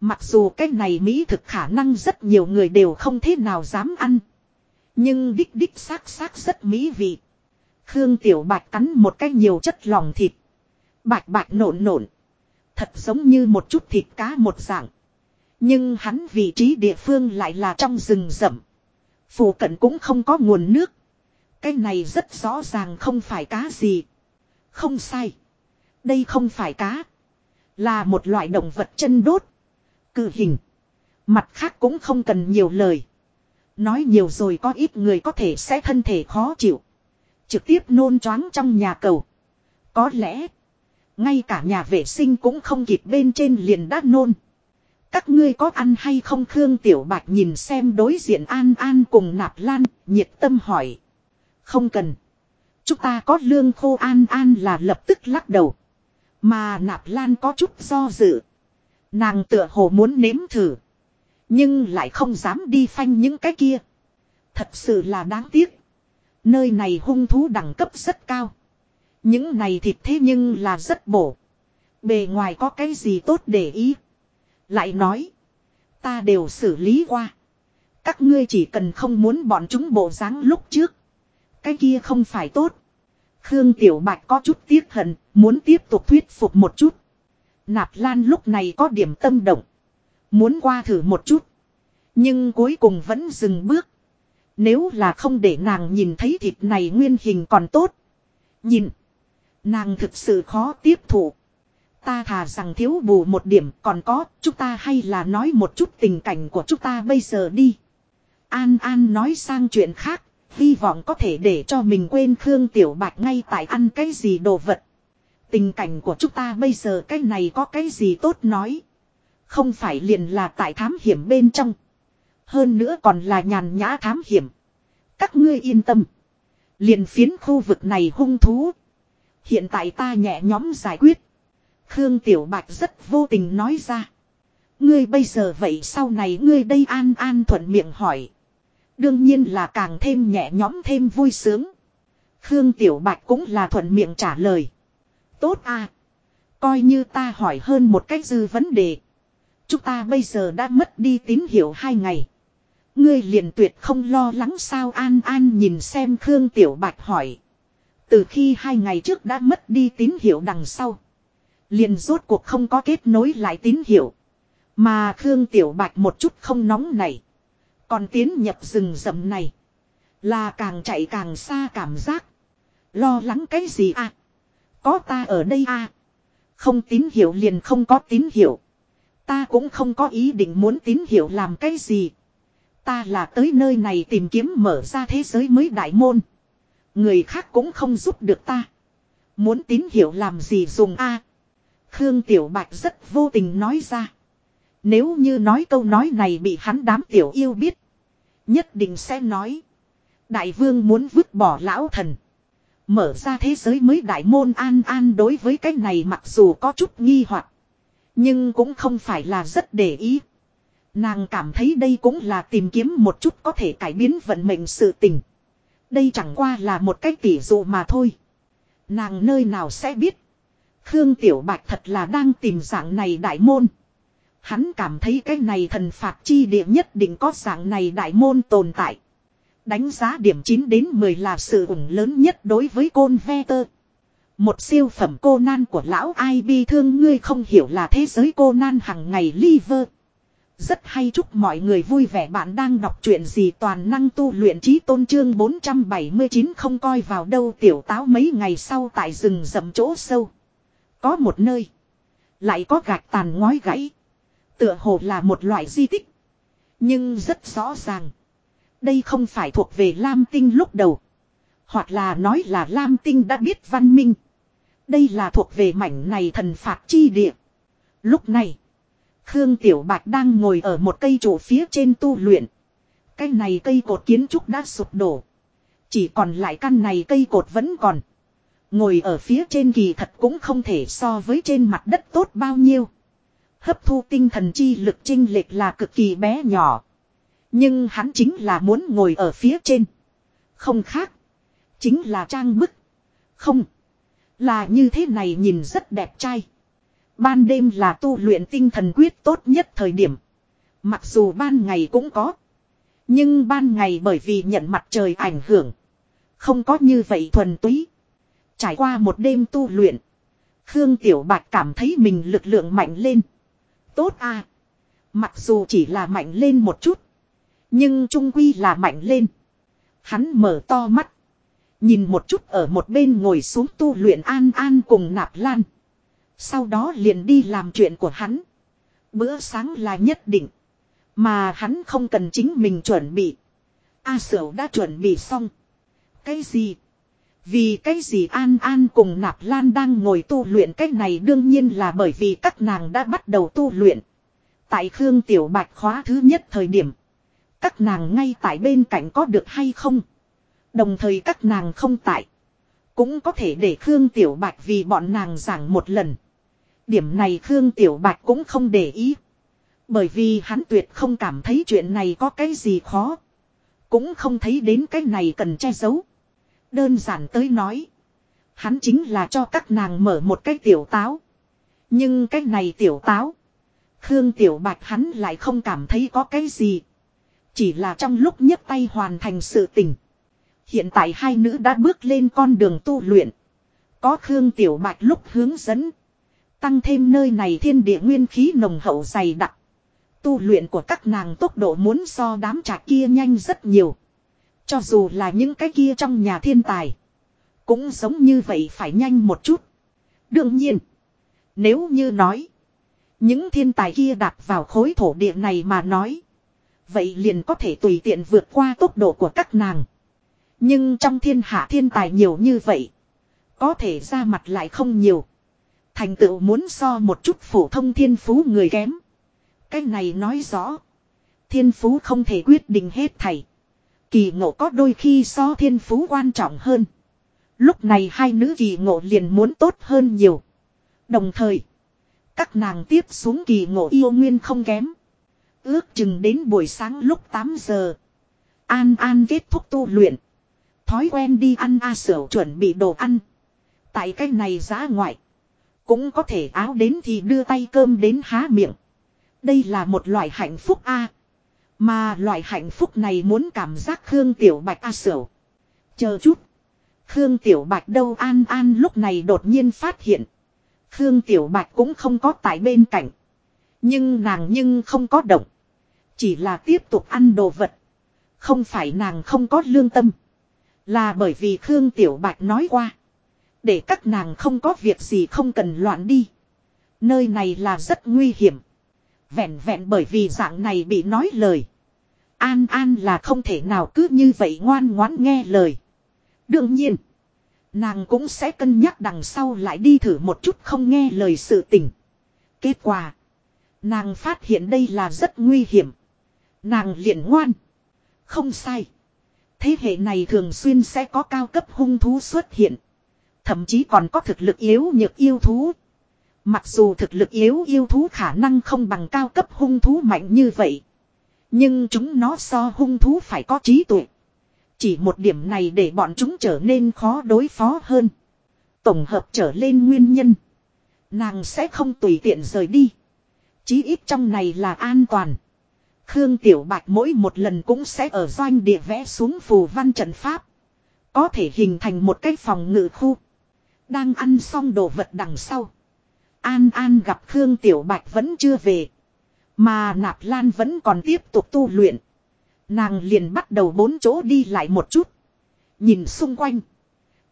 Mặc dù cái này Mỹ thực khả năng rất nhiều người đều không thế nào dám ăn. Nhưng đích đích xác xác rất mỹ vị. Khương Tiểu Bạch cắn một cái nhiều chất lòng thịt. Bạch bạch nộn nộn. Thật giống như một chút thịt cá một dạng. Nhưng hắn vị trí địa phương lại là trong rừng rậm. Phủ cận cũng không có nguồn nước. Cái này rất rõ ràng không phải cá gì. Không sai. Đây không phải cá. Là một loại động vật chân đốt. Cự hình. Mặt khác cũng không cần nhiều lời. Nói nhiều rồi có ít người có thể sẽ thân thể khó chịu. Trực tiếp nôn choáng trong nhà cầu. Có lẽ. Ngay cả nhà vệ sinh cũng không kịp bên trên liền đã nôn. Các ngươi có ăn hay không Khương Tiểu Bạch nhìn xem đối diện An An cùng Nạp Lan, nhiệt tâm hỏi. Không cần. Chúng ta có lương khô An An là lập tức lắc đầu. Mà Nạp Lan có chút do dự. Nàng tựa hồ muốn nếm thử. Nhưng lại không dám đi phanh những cái kia. Thật sự là đáng tiếc. Nơi này hung thú đẳng cấp rất cao. Những này thịt thế nhưng là rất bổ. Bề ngoài có cái gì tốt để ý. Lại nói. Ta đều xử lý qua. Các ngươi chỉ cần không muốn bọn chúng bộ dáng lúc trước. Cái kia không phải tốt. Khương Tiểu Bạch có chút tiếc hận, muốn tiếp tục thuyết phục một chút. Nạp Lan lúc này có điểm tâm động. Muốn qua thử một chút. Nhưng cuối cùng vẫn dừng bước. Nếu là không để nàng nhìn thấy thịt này nguyên hình còn tốt. Nhìn. Nàng thực sự khó tiếp thụ. Ta thà rằng thiếu bù một điểm còn có, chúng ta hay là nói một chút tình cảnh của chúng ta bây giờ đi. An An nói sang chuyện khác, hy vọng có thể để cho mình quên Khương Tiểu Bạch ngay tại ăn cái gì đồ vật. Tình cảnh của chúng ta bây giờ cái này có cái gì tốt nói. Không phải liền là tại thám hiểm bên trong. Hơn nữa còn là nhàn nhã thám hiểm. Các ngươi yên tâm. Liền phiến khu vực này hung thú. Hiện tại ta nhẹ nhóm giải quyết. Khương Tiểu Bạch rất vô tình nói ra. Ngươi bây giờ vậy sau này ngươi đây an an thuận miệng hỏi. Đương nhiên là càng thêm nhẹ nhõm thêm vui sướng. Khương Tiểu Bạch cũng là thuận miệng trả lời. Tốt à. Coi như ta hỏi hơn một cách dư vấn đề. Chúng ta bây giờ đã mất đi tín hiệu hai ngày. Ngươi liền tuyệt không lo lắng sao An An nhìn xem Khương Tiểu Bạch hỏi. Từ khi hai ngày trước đã mất đi tín hiệu đằng sau. Liền rốt cuộc không có kết nối lại tín hiệu. Mà Khương Tiểu Bạch một chút không nóng này. Còn tiến nhập rừng rậm này. Là càng chạy càng xa cảm giác. Lo lắng cái gì à? Có ta ở đây à? Không tín hiệu liền không có tín hiệu. Ta cũng không có ý định muốn tín hiệu làm cái gì. Ta là tới nơi này tìm kiếm mở ra thế giới mới đại môn. Người khác cũng không giúp được ta. Muốn tín hiệu làm gì dùng a? Khương Tiểu Bạch rất vô tình nói ra. Nếu như nói câu nói này bị hắn đám tiểu yêu biết. Nhất định sẽ nói. Đại vương muốn vứt bỏ lão thần. Mở ra thế giới mới đại môn an an đối với cái này mặc dù có chút nghi hoặc, Nhưng cũng không phải là rất để ý. Nàng cảm thấy đây cũng là tìm kiếm một chút có thể cải biến vận mệnh sự tình. Đây chẳng qua là một cái tỉ dụ mà thôi. Nàng nơi nào sẽ biết. Khương Tiểu Bạch thật là đang tìm dạng này đại môn. Hắn cảm thấy cái này thần phạt chi địa nhất định có dạng này đại môn tồn tại. Đánh giá điểm 9 đến 10 là sự ủng lớn nhất đối với côn ve tơ. Một siêu phẩm cô nan của lão ai bi thương ngươi không hiểu là thế giới cô nan hằng ngày liver. Rất hay chúc mọi người vui vẻ bạn đang đọc truyện gì toàn năng tu luyện trí tôn trương 479 không coi vào đâu tiểu táo mấy ngày sau tại rừng rậm chỗ sâu. Có một nơi. Lại có gạch tàn ngói gãy. Tựa hồ là một loại di tích. Nhưng rất rõ ràng. Đây không phải thuộc về Lam Tinh lúc đầu. Hoặc là nói là Lam Tinh đã biết văn minh. Đây là thuộc về mảnh này thần phạt chi địa. Lúc này. Khương Tiểu Bạch đang ngồi ở một cây trụ phía trên tu luyện. Cây này cây cột kiến trúc đã sụp đổ. Chỉ còn lại căn này cây cột vẫn còn. Ngồi ở phía trên kỳ thật cũng không thể so với trên mặt đất tốt bao nhiêu. Hấp thu tinh thần chi lực trinh lệch là cực kỳ bé nhỏ. Nhưng hắn chính là muốn ngồi ở phía trên. Không khác. Chính là trang bức. Không. Là như thế này nhìn rất đẹp trai. Ban đêm là tu luyện tinh thần quyết tốt nhất thời điểm. Mặc dù ban ngày cũng có. Nhưng ban ngày bởi vì nhận mặt trời ảnh hưởng. Không có như vậy thuần túy. Trải qua một đêm tu luyện. Khương Tiểu Bạch cảm thấy mình lực lượng mạnh lên. Tốt à. Mặc dù chỉ là mạnh lên một chút. Nhưng trung quy là mạnh lên. Hắn mở to mắt. Nhìn một chút ở một bên ngồi xuống tu luyện an an cùng nạp lan. Sau đó liền đi làm chuyện của hắn. Bữa sáng là nhất định. Mà hắn không cần chính mình chuẩn bị. A sở đã chuẩn bị xong. Cái gì? Vì cái gì An An cùng Nạp Lan đang ngồi tu luyện cái này đương nhiên là bởi vì các nàng đã bắt đầu tu luyện. Tại Khương Tiểu Bạch khóa thứ nhất thời điểm. Các nàng ngay tại bên cạnh có được hay không? Đồng thời các nàng không tại. Cũng có thể để Khương Tiểu Bạch vì bọn nàng giảng một lần. Điểm này Khương Tiểu Bạch cũng không để ý. Bởi vì hắn tuyệt không cảm thấy chuyện này có cái gì khó. Cũng không thấy đến cái này cần che giấu. Đơn giản tới nói. Hắn chính là cho các nàng mở một cái tiểu táo. Nhưng cái này tiểu táo. Khương Tiểu Bạch hắn lại không cảm thấy có cái gì. Chỉ là trong lúc nhấc tay hoàn thành sự tình. Hiện tại hai nữ đã bước lên con đường tu luyện. Có Khương Tiểu Bạch lúc hướng dẫn. Tăng thêm nơi này thiên địa nguyên khí nồng hậu dày đặc. Tu luyện của các nàng tốc độ muốn so đám trà kia nhanh rất nhiều. Cho dù là những cái kia trong nhà thiên tài. Cũng giống như vậy phải nhanh một chút. Đương nhiên. Nếu như nói. Những thiên tài kia đạp vào khối thổ địa này mà nói. Vậy liền có thể tùy tiện vượt qua tốc độ của các nàng. Nhưng trong thiên hạ thiên tài nhiều như vậy. Có thể ra mặt lại không nhiều. Thành tựu muốn so một chút phổ thông thiên phú người kém. Cái này nói rõ. Thiên phú không thể quyết định hết thầy. Kỳ ngộ có đôi khi so thiên phú quan trọng hơn. Lúc này hai nữ kỳ ngộ liền muốn tốt hơn nhiều. Đồng thời. Các nàng tiếp xuống kỳ ngộ yêu nguyên không kém. Ước chừng đến buổi sáng lúc 8 giờ. An An kết thúc tu luyện. Thói quen đi ăn A à chuẩn bị đồ ăn. Tại cái này giá ngoại. Cũng có thể áo đến thì đưa tay cơm đến há miệng. Đây là một loại hạnh phúc A. Mà loại hạnh phúc này muốn cảm giác Khương Tiểu Bạch A à Chờ chút. Khương Tiểu Bạch đâu an an lúc này đột nhiên phát hiện. Khương Tiểu Bạch cũng không có tại bên cạnh. Nhưng nàng nhưng không có động. Chỉ là tiếp tục ăn đồ vật. Không phải nàng không có lương tâm. Là bởi vì Khương Tiểu Bạch nói qua. Để các nàng không có việc gì không cần loạn đi. Nơi này là rất nguy hiểm. Vẹn vẹn bởi vì dạng này bị nói lời. An An là không thể nào cứ như vậy ngoan ngoãn nghe lời. Đương nhiên. Nàng cũng sẽ cân nhắc đằng sau lại đi thử một chút không nghe lời sự tình. Kết quả. Nàng phát hiện đây là rất nguy hiểm. Nàng liền ngoan. Không sai. Thế hệ này thường xuyên sẽ có cao cấp hung thú xuất hiện. Thậm chí còn có thực lực yếu nhược yêu thú. Mặc dù thực lực yếu yêu thú khả năng không bằng cao cấp hung thú mạnh như vậy. Nhưng chúng nó so hung thú phải có trí tuệ. Chỉ một điểm này để bọn chúng trở nên khó đối phó hơn. Tổng hợp trở lên nguyên nhân. Nàng sẽ không tùy tiện rời đi. Chí ít trong này là an toàn. Khương Tiểu Bạch mỗi một lần cũng sẽ ở doanh địa vẽ xuống phù văn trận pháp. Có thể hình thành một cái phòng ngự khu. Đang ăn xong đồ vật đằng sau. An An gặp Khương Tiểu Bạch vẫn chưa về. Mà Nạp Lan vẫn còn tiếp tục tu luyện. Nàng liền bắt đầu bốn chỗ đi lại một chút. Nhìn xung quanh.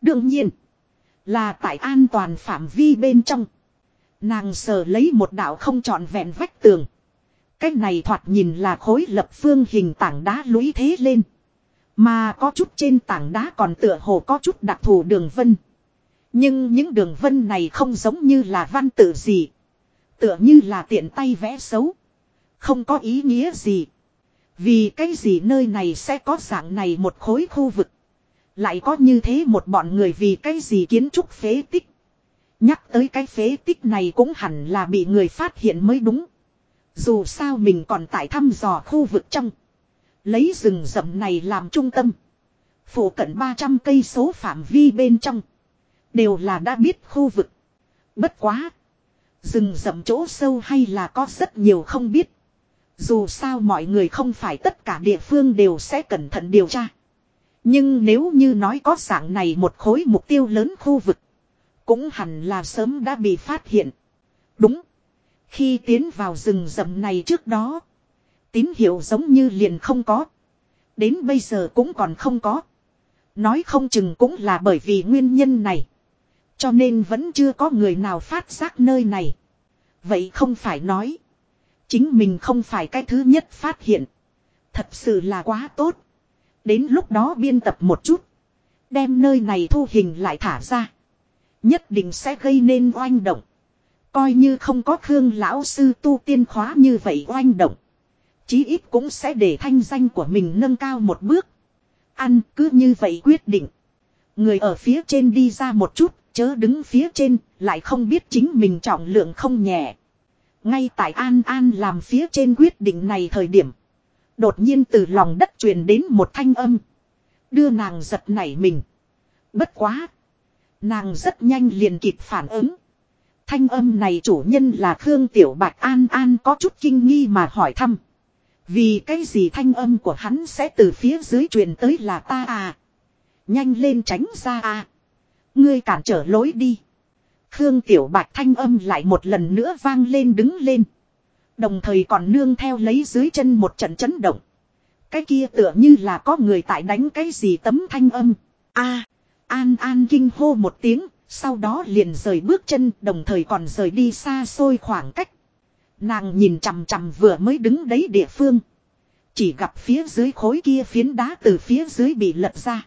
Đương nhiên. Là tại an toàn phạm vi bên trong. Nàng sờ lấy một đạo không trọn vẹn vách tường. Cái này thoạt nhìn là khối lập phương hình tảng đá lũy thế lên. Mà có chút trên tảng đá còn tựa hồ có chút đặc thù đường vân. Nhưng những đường vân này không giống như là văn tự gì. Tựa như là tiện tay vẽ xấu. Không có ý nghĩa gì. Vì cái gì nơi này sẽ có dạng này một khối khu vực. Lại có như thế một bọn người vì cái gì kiến trúc phế tích. Nhắc tới cái phế tích này cũng hẳn là bị người phát hiện mới đúng. Dù sao mình còn tại thăm dò khu vực trong. Lấy rừng rậm này làm trung tâm. Phủ cận 300 cây số phạm vi bên trong. Đều là đã biết khu vực. Bất quá. Rừng rậm chỗ sâu hay là có rất nhiều không biết. Dù sao mọi người không phải tất cả địa phương đều sẽ cẩn thận điều tra. Nhưng nếu như nói có dạng này một khối mục tiêu lớn khu vực. Cũng hẳn là sớm đã bị phát hiện. Đúng. Khi tiến vào rừng rậm này trước đó. Tín hiệu giống như liền không có. Đến bây giờ cũng còn không có. Nói không chừng cũng là bởi vì nguyên nhân này. Cho nên vẫn chưa có người nào phát giác nơi này. Vậy không phải nói. Chính mình không phải cái thứ nhất phát hiện. Thật sự là quá tốt. Đến lúc đó biên tập một chút. Đem nơi này thu hình lại thả ra. Nhất định sẽ gây nên oanh động. Coi như không có Khương lão sư tu tiên khóa như vậy oanh động. Chí ít cũng sẽ để thanh danh của mình nâng cao một bước. Ăn cứ như vậy quyết định. Người ở phía trên đi ra một chút, chớ đứng phía trên, lại không biết chính mình trọng lượng không nhẹ. Ngay tại An An làm phía trên quyết định này thời điểm. Đột nhiên từ lòng đất truyền đến một thanh âm. Đưa nàng giật nảy mình. Bất quá. Nàng rất nhanh liền kịp phản ứng. Thanh âm này chủ nhân là Khương Tiểu Bạch An An có chút kinh nghi mà hỏi thăm. Vì cái gì thanh âm của hắn sẽ từ phía dưới truyền tới là ta à. Nhanh lên tránh ra à. Ngươi cản trở lối đi. Khương Tiểu Bạch thanh âm lại một lần nữa vang lên đứng lên. Đồng thời còn nương theo lấy dưới chân một trận chấn động. Cái kia tựa như là có người tại đánh cái gì tấm thanh âm. a An An kinh hô một tiếng, sau đó liền rời bước chân đồng thời còn rời đi xa xôi khoảng cách. Nàng nhìn chằm chằm vừa mới đứng đấy địa phương. Chỉ gặp phía dưới khối kia phiến đá từ phía dưới bị lật ra.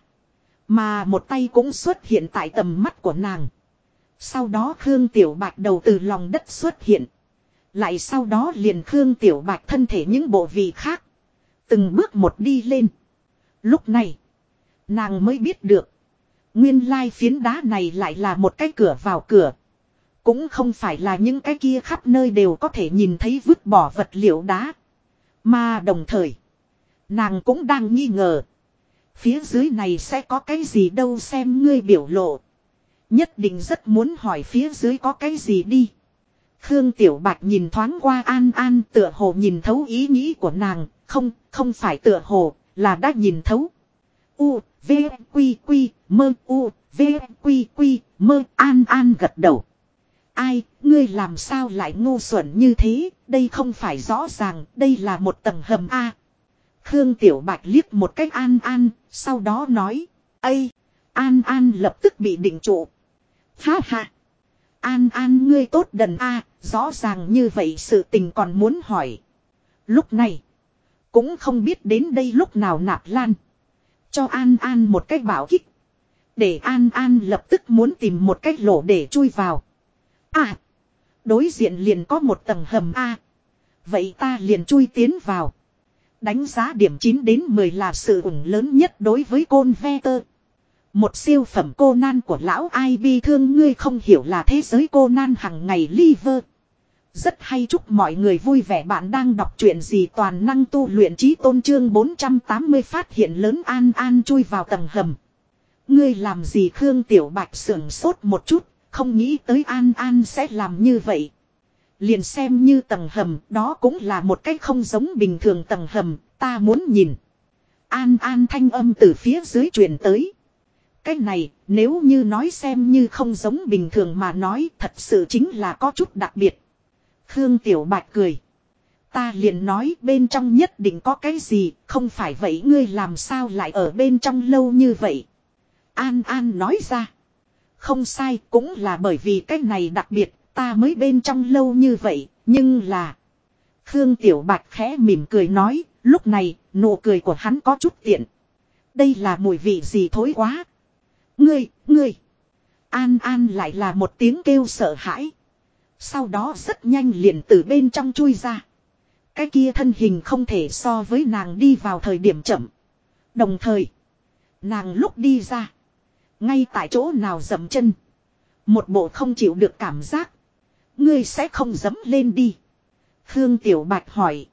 Mà một tay cũng xuất hiện tại tầm mắt của nàng. Sau đó Khương Tiểu Bạch đầu từ lòng đất xuất hiện. Lại sau đó liền Khương Tiểu Bạch thân thể những bộ vị khác. Từng bước một đi lên. Lúc này, nàng mới biết được. Nguyên lai phiến đá này lại là một cái cửa vào cửa. Cũng không phải là những cái kia khắp nơi đều có thể nhìn thấy vứt bỏ vật liệu đá. Mà đồng thời, nàng cũng đang nghi ngờ. Phía dưới này sẽ có cái gì đâu xem ngươi biểu lộ. Nhất định rất muốn hỏi phía dưới có cái gì đi. Khương Tiểu Bạch nhìn thoáng qua An An tựa hồ nhìn thấu ý nghĩ của nàng, không, không phải tựa hồ, là đã nhìn thấu. U, V, Quy, Quy, Mơ, U, V, Quy, Quy, Mơ, An An gật đầu. Ai, ngươi làm sao lại ngu xuẩn như thế, đây không phải rõ ràng, đây là một tầng hầm A. Khương Tiểu Bạch liếc một cách An An, sau đó nói, Ây, An An lập tức bị định trụ. Ha ha. An An ngươi tốt đần A, rõ ràng như vậy sự tình còn muốn hỏi. Lúc này, cũng không biết đến đây lúc nào nạp lan. Cho An An một cách bảo kích. Để An An lập tức muốn tìm một cách lỗ để chui vào. À. Đối diện liền có một tầng hầm A. Vậy ta liền chui tiến vào. Đánh giá điểm 9 đến 10 là sự ủng lớn nhất đối với côn ve tơ. Một siêu phẩm cô nan của lão ai bi thương ngươi không hiểu là thế giới cô nan hằng ngày liver. Rất hay chúc mọi người vui vẻ bạn đang đọc chuyện gì toàn năng tu luyện trí tôn trương 480 phát hiện lớn an an chui vào tầng hầm. Ngươi làm gì Khương Tiểu Bạch sưởng sốt một chút, không nghĩ tới an an sẽ làm như vậy. Liền xem như tầng hầm, đó cũng là một cách không giống bình thường tầng hầm, ta muốn nhìn. An an thanh âm từ phía dưới truyền tới. Cái này, nếu như nói xem như không giống bình thường mà nói thật sự chính là có chút đặc biệt. Khương Tiểu Bạch cười. Ta liền nói bên trong nhất định có cái gì, không phải vậy ngươi làm sao lại ở bên trong lâu như vậy. An An nói ra. Không sai, cũng là bởi vì cái này đặc biệt, ta mới bên trong lâu như vậy, nhưng là... Khương Tiểu Bạch khẽ mỉm cười nói, lúc này, nụ cười của hắn có chút tiện. Đây là mùi vị gì thối quá. Ngươi, ngươi. An An lại là một tiếng kêu sợ hãi. Sau đó rất nhanh liền từ bên trong chui ra. Cái kia thân hình không thể so với nàng đi vào thời điểm chậm. Đồng thời, nàng lúc đi ra. Ngay tại chỗ nào dậm chân. Một bộ không chịu được cảm giác. Ngươi sẽ không dấm lên đi. Khương Tiểu Bạch hỏi.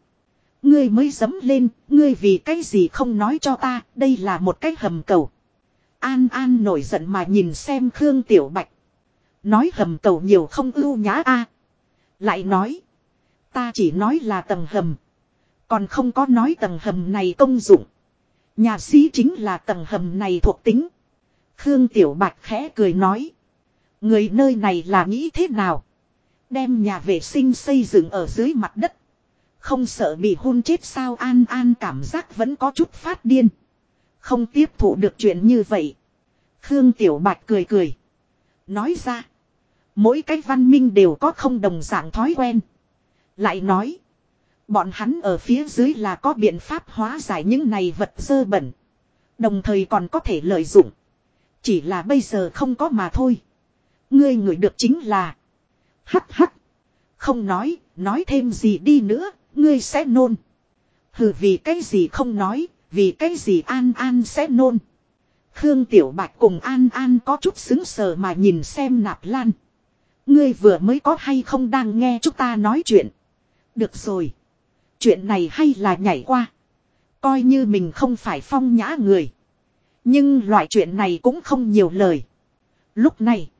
Ngươi mới dấm lên, ngươi vì cái gì không nói cho ta, đây là một cái hầm cầu. An An nổi giận mà nhìn xem Khương Tiểu Bạch. Nói hầm cầu nhiều không ưu nhã a Lại nói. Ta chỉ nói là tầng hầm. Còn không có nói tầng hầm này công dụng. Nhà sĩ chính là tầng hầm này thuộc tính. Khương Tiểu Bạch khẽ cười nói. Người nơi này là nghĩ thế nào? Đem nhà vệ sinh xây dựng ở dưới mặt đất. Không sợ bị hôn chết sao an an cảm giác vẫn có chút phát điên. Không tiếp thụ được chuyện như vậy. Khương Tiểu Bạch cười cười. Nói ra. Mỗi cái văn minh đều có không đồng dạng thói quen. Lại nói. Bọn hắn ở phía dưới là có biện pháp hóa giải những này vật dơ bẩn. Đồng thời còn có thể lợi dụng. Chỉ là bây giờ không có mà thôi. Ngươi ngửi được chính là. Hắc hắc. Không nói, nói thêm gì đi nữa, ngươi sẽ nôn. Hừ vì cái gì không nói, vì cái gì An An sẽ nôn. Khương Tiểu Bạch cùng An An có chút xứng sờ mà nhìn xem nạp lan. Ngươi vừa mới có hay không đang nghe chúng ta nói chuyện. Được rồi. Chuyện này hay là nhảy qua. Coi như mình không phải phong nhã người. Nhưng loại chuyện này cũng không nhiều lời. Lúc này.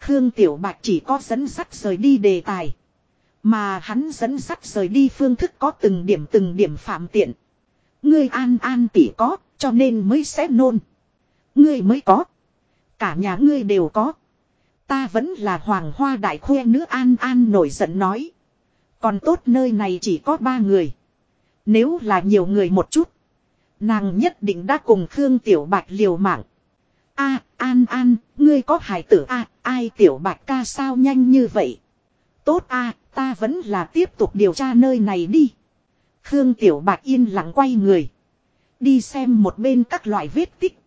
Khương Tiểu Bạch chỉ có dẫn sắt rời đi đề tài. Mà hắn dẫn sắt rời đi phương thức có từng điểm từng điểm phạm tiện. Ngươi an an tỷ có, cho nên mới sẽ nôn. Ngươi mới có. Cả nhà ngươi đều có. Ta vẫn là hoàng hoa đại khuê nữ an an nổi giận nói. Còn tốt nơi này chỉ có ba người. Nếu là nhiều người một chút. Nàng nhất định đã cùng Khương Tiểu Bạch liều mạng a An An, ngươi có hải tử a ai Tiểu Bạch ca sao nhanh như vậy? Tốt a ta vẫn là tiếp tục điều tra nơi này đi. Khương Tiểu Bạch yên lặng quay người. Đi xem một bên các loại vết tích.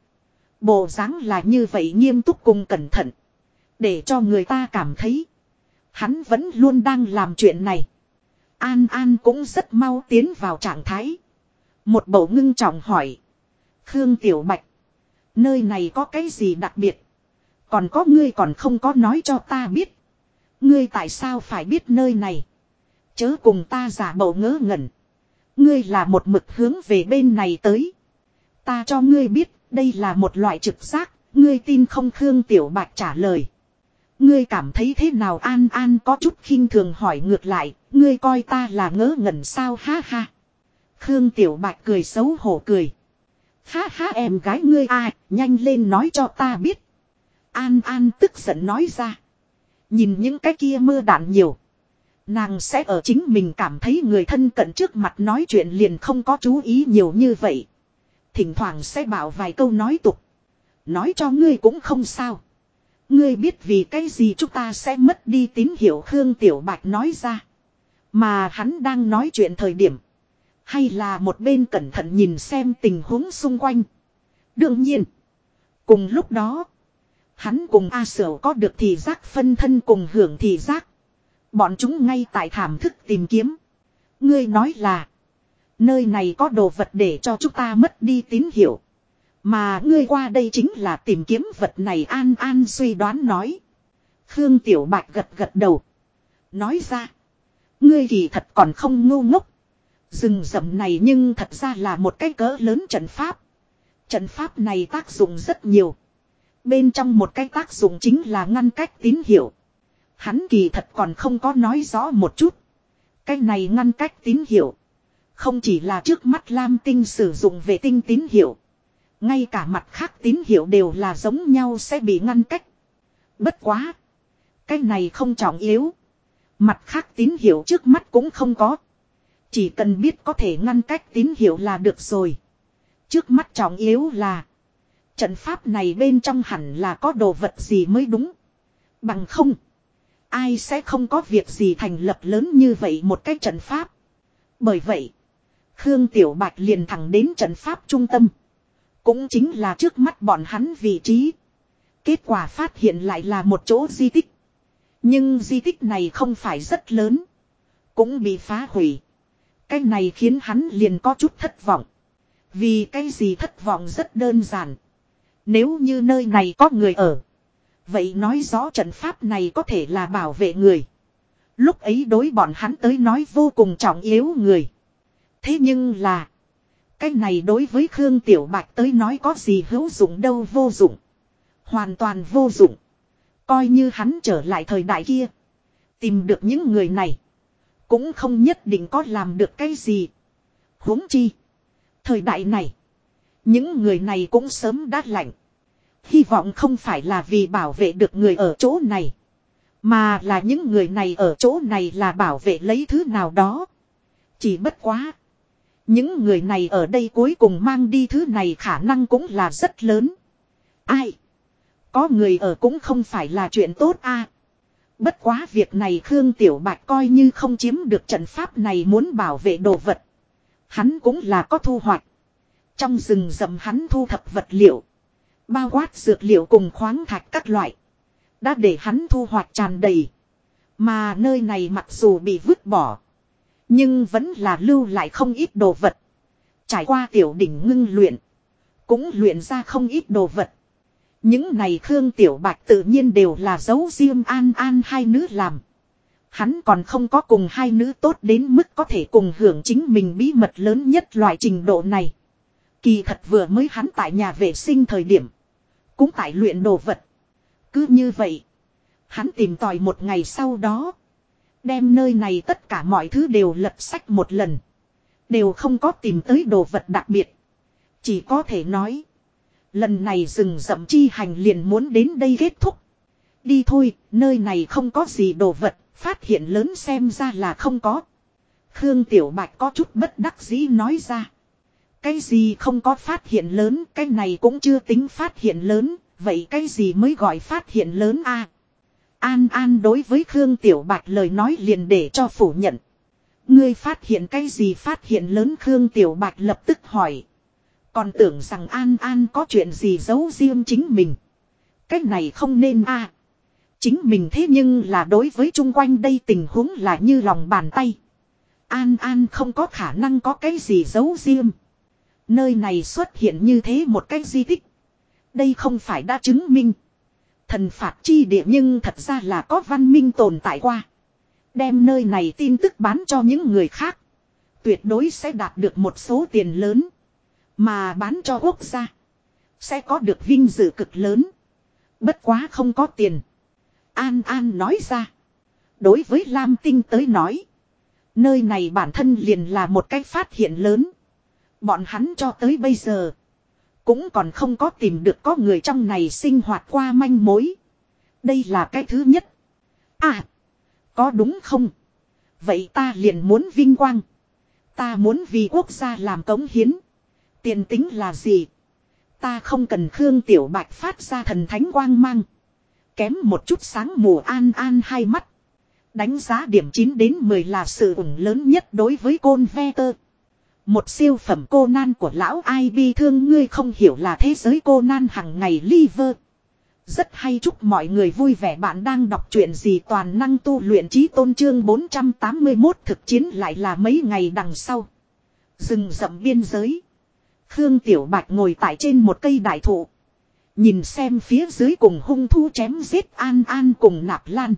Bộ dáng là như vậy nghiêm túc cùng cẩn thận. Để cho người ta cảm thấy. Hắn vẫn luôn đang làm chuyện này. An An cũng rất mau tiến vào trạng thái. Một bầu ngưng trọng hỏi. Khương Tiểu Bạch. Nơi này có cái gì đặc biệt? Còn có ngươi còn không có nói cho ta biết. Ngươi tại sao phải biết nơi này? Chớ cùng ta giả bộ ngớ ngẩn. Ngươi là một mực hướng về bên này tới. Ta cho ngươi biết, đây là một loại trực giác, ngươi tin không Khương Tiểu Bạch trả lời. Ngươi cảm thấy thế nào An An có chút khinh thường hỏi ngược lại, ngươi coi ta là ngớ ngẩn sao ha ha. Khương Tiểu Bạch cười xấu hổ cười. Ha ha em gái ngươi à, nhanh lên nói cho ta biết. An An tức giận nói ra. Nhìn những cái kia mưa đạn nhiều. Nàng sẽ ở chính mình cảm thấy người thân cận trước mặt nói chuyện liền không có chú ý nhiều như vậy. Thỉnh thoảng sẽ bảo vài câu nói tục. Nói cho ngươi cũng không sao. Ngươi biết vì cái gì chúng ta sẽ mất đi tín hiệu Khương Tiểu Bạch nói ra. Mà hắn đang nói chuyện thời điểm. Hay là một bên cẩn thận nhìn xem tình huống xung quanh. Đương nhiên. Cùng lúc đó. Hắn cùng A Sở có được thị giác phân thân cùng hưởng thị giác. Bọn chúng ngay tại thảm thức tìm kiếm. Ngươi nói là. Nơi này có đồ vật để cho chúng ta mất đi tín hiệu. Mà ngươi qua đây chính là tìm kiếm vật này An An suy đoán nói. Khương Tiểu Bạch gật gật đầu. Nói ra. Ngươi thì thật còn không ngu ngốc. Rừng rậm này nhưng thật ra là một cái cỡ lớn trận pháp. Trận pháp này tác dụng rất nhiều. Bên trong một cái tác dụng chính là ngăn cách tín hiệu. Hắn kỳ thật còn không có nói rõ một chút. Cái này ngăn cách tín hiệu. Không chỉ là trước mắt Lam Tinh sử dụng vệ tinh tín hiệu. Ngay cả mặt khác tín hiệu đều là giống nhau sẽ bị ngăn cách. Bất quá. Cái này không trọng yếu. Mặt khác tín hiệu trước mắt cũng không có. Chỉ cần biết có thể ngăn cách tín hiệu là được rồi. Trước mắt trọng yếu là. Trận pháp này bên trong hẳn là có đồ vật gì mới đúng. Bằng không. Ai sẽ không có việc gì thành lập lớn như vậy một cái trận pháp. Bởi vậy. Khương Tiểu Bạch liền thẳng đến trận pháp trung tâm. Cũng chính là trước mắt bọn hắn vị trí. Kết quả phát hiện lại là một chỗ di tích. Nhưng di tích này không phải rất lớn. Cũng bị phá hủy. Cái này khiến hắn liền có chút thất vọng. Vì cái gì thất vọng rất đơn giản. Nếu như nơi này có người ở. Vậy nói rõ trận pháp này có thể là bảo vệ người. Lúc ấy đối bọn hắn tới nói vô cùng trọng yếu người. Thế nhưng là. Cái này đối với Khương Tiểu Bạch tới nói có gì hữu dụng đâu vô dụng. Hoàn toàn vô dụng. Coi như hắn trở lại thời đại kia. Tìm được những người này. Cũng không nhất định có làm được cái gì. huống chi. Thời đại này. Những người này cũng sớm đã lạnh. Hy vọng không phải là vì bảo vệ được người ở chỗ này. Mà là những người này ở chỗ này là bảo vệ lấy thứ nào đó. Chỉ bất quá. Những người này ở đây cuối cùng mang đi thứ này khả năng cũng là rất lớn. Ai? Có người ở cũng không phải là chuyện tốt a. Bất quá việc này Khương Tiểu Bạch coi như không chiếm được trận pháp này muốn bảo vệ đồ vật. Hắn cũng là có thu hoạch. Trong rừng rậm hắn thu thập vật liệu. Bao quát dược liệu cùng khoáng thạch các loại. Đã để hắn thu hoạch tràn đầy. Mà nơi này mặc dù bị vứt bỏ. Nhưng vẫn là lưu lại không ít đồ vật. Trải qua tiểu đỉnh ngưng luyện. Cũng luyện ra không ít đồ vật. Những này Khương Tiểu Bạch tự nhiên đều là dấu riêng an an hai nữ làm. Hắn còn không có cùng hai nữ tốt đến mức có thể cùng hưởng chính mình bí mật lớn nhất loại trình độ này. Kỳ thật vừa mới hắn tại nhà vệ sinh thời điểm. Cũng tại luyện đồ vật. Cứ như vậy. Hắn tìm tòi một ngày sau đó. Đem nơi này tất cả mọi thứ đều lật sách một lần. Đều không có tìm tới đồ vật đặc biệt. Chỉ có thể nói. Lần này rừng rậm chi hành liền muốn đến đây kết thúc. Đi thôi, nơi này không có gì đồ vật, phát hiện lớn xem ra là không có. Khương Tiểu Bạch có chút bất đắc dĩ nói ra. Cái gì không có phát hiện lớn, cái này cũng chưa tính phát hiện lớn, vậy cái gì mới gọi phát hiện lớn a? An An đối với Khương Tiểu Bạch lời nói liền để cho phủ nhận. Ngươi phát hiện cái gì phát hiện lớn Khương Tiểu Bạch lập tức hỏi. Còn tưởng rằng An An có chuyện gì giấu riêng chính mình. Cách này không nên a. À, chính mình thế nhưng là đối với chung quanh đây tình huống là như lòng bàn tay. An An không có khả năng có cái gì giấu riêng. Nơi này xuất hiện như thế một cái di tích. Đây không phải đã chứng minh. Thần phạt chi địa nhưng thật ra là có văn minh tồn tại qua. Đem nơi này tin tức bán cho những người khác. Tuyệt đối sẽ đạt được một số tiền lớn. Mà bán cho quốc gia. Sẽ có được vinh dự cực lớn. Bất quá không có tiền. An An nói ra. Đối với Lam Tinh tới nói. Nơi này bản thân liền là một cách phát hiện lớn. Bọn hắn cho tới bây giờ. Cũng còn không có tìm được có người trong này sinh hoạt qua manh mối. Đây là cái thứ nhất. À. Có đúng không? Vậy ta liền muốn vinh quang. Ta muốn vì quốc gia làm cống hiến. Tiền tính là gì? Ta không cần Khương Tiểu Bạch phát ra thần thánh quang mang. Kém một chút sáng mù an an hai mắt. Đánh giá điểm 9 đến 10 là sự ủng lớn nhất đối với côn ve tơ. Một siêu phẩm cô nan của lão ai bi thương ngươi không hiểu là thế giới cô nan hằng ngày liver. Rất hay chúc mọi người vui vẻ bạn đang đọc truyện gì toàn năng tu luyện trí tôn trương 481 thực chiến lại là mấy ngày đằng sau. Rừng rậm biên giới. Khương Tiểu Bạch ngồi tại trên một cây đại thụ. Nhìn xem phía dưới cùng hung thu chém giết an an cùng nạp lan.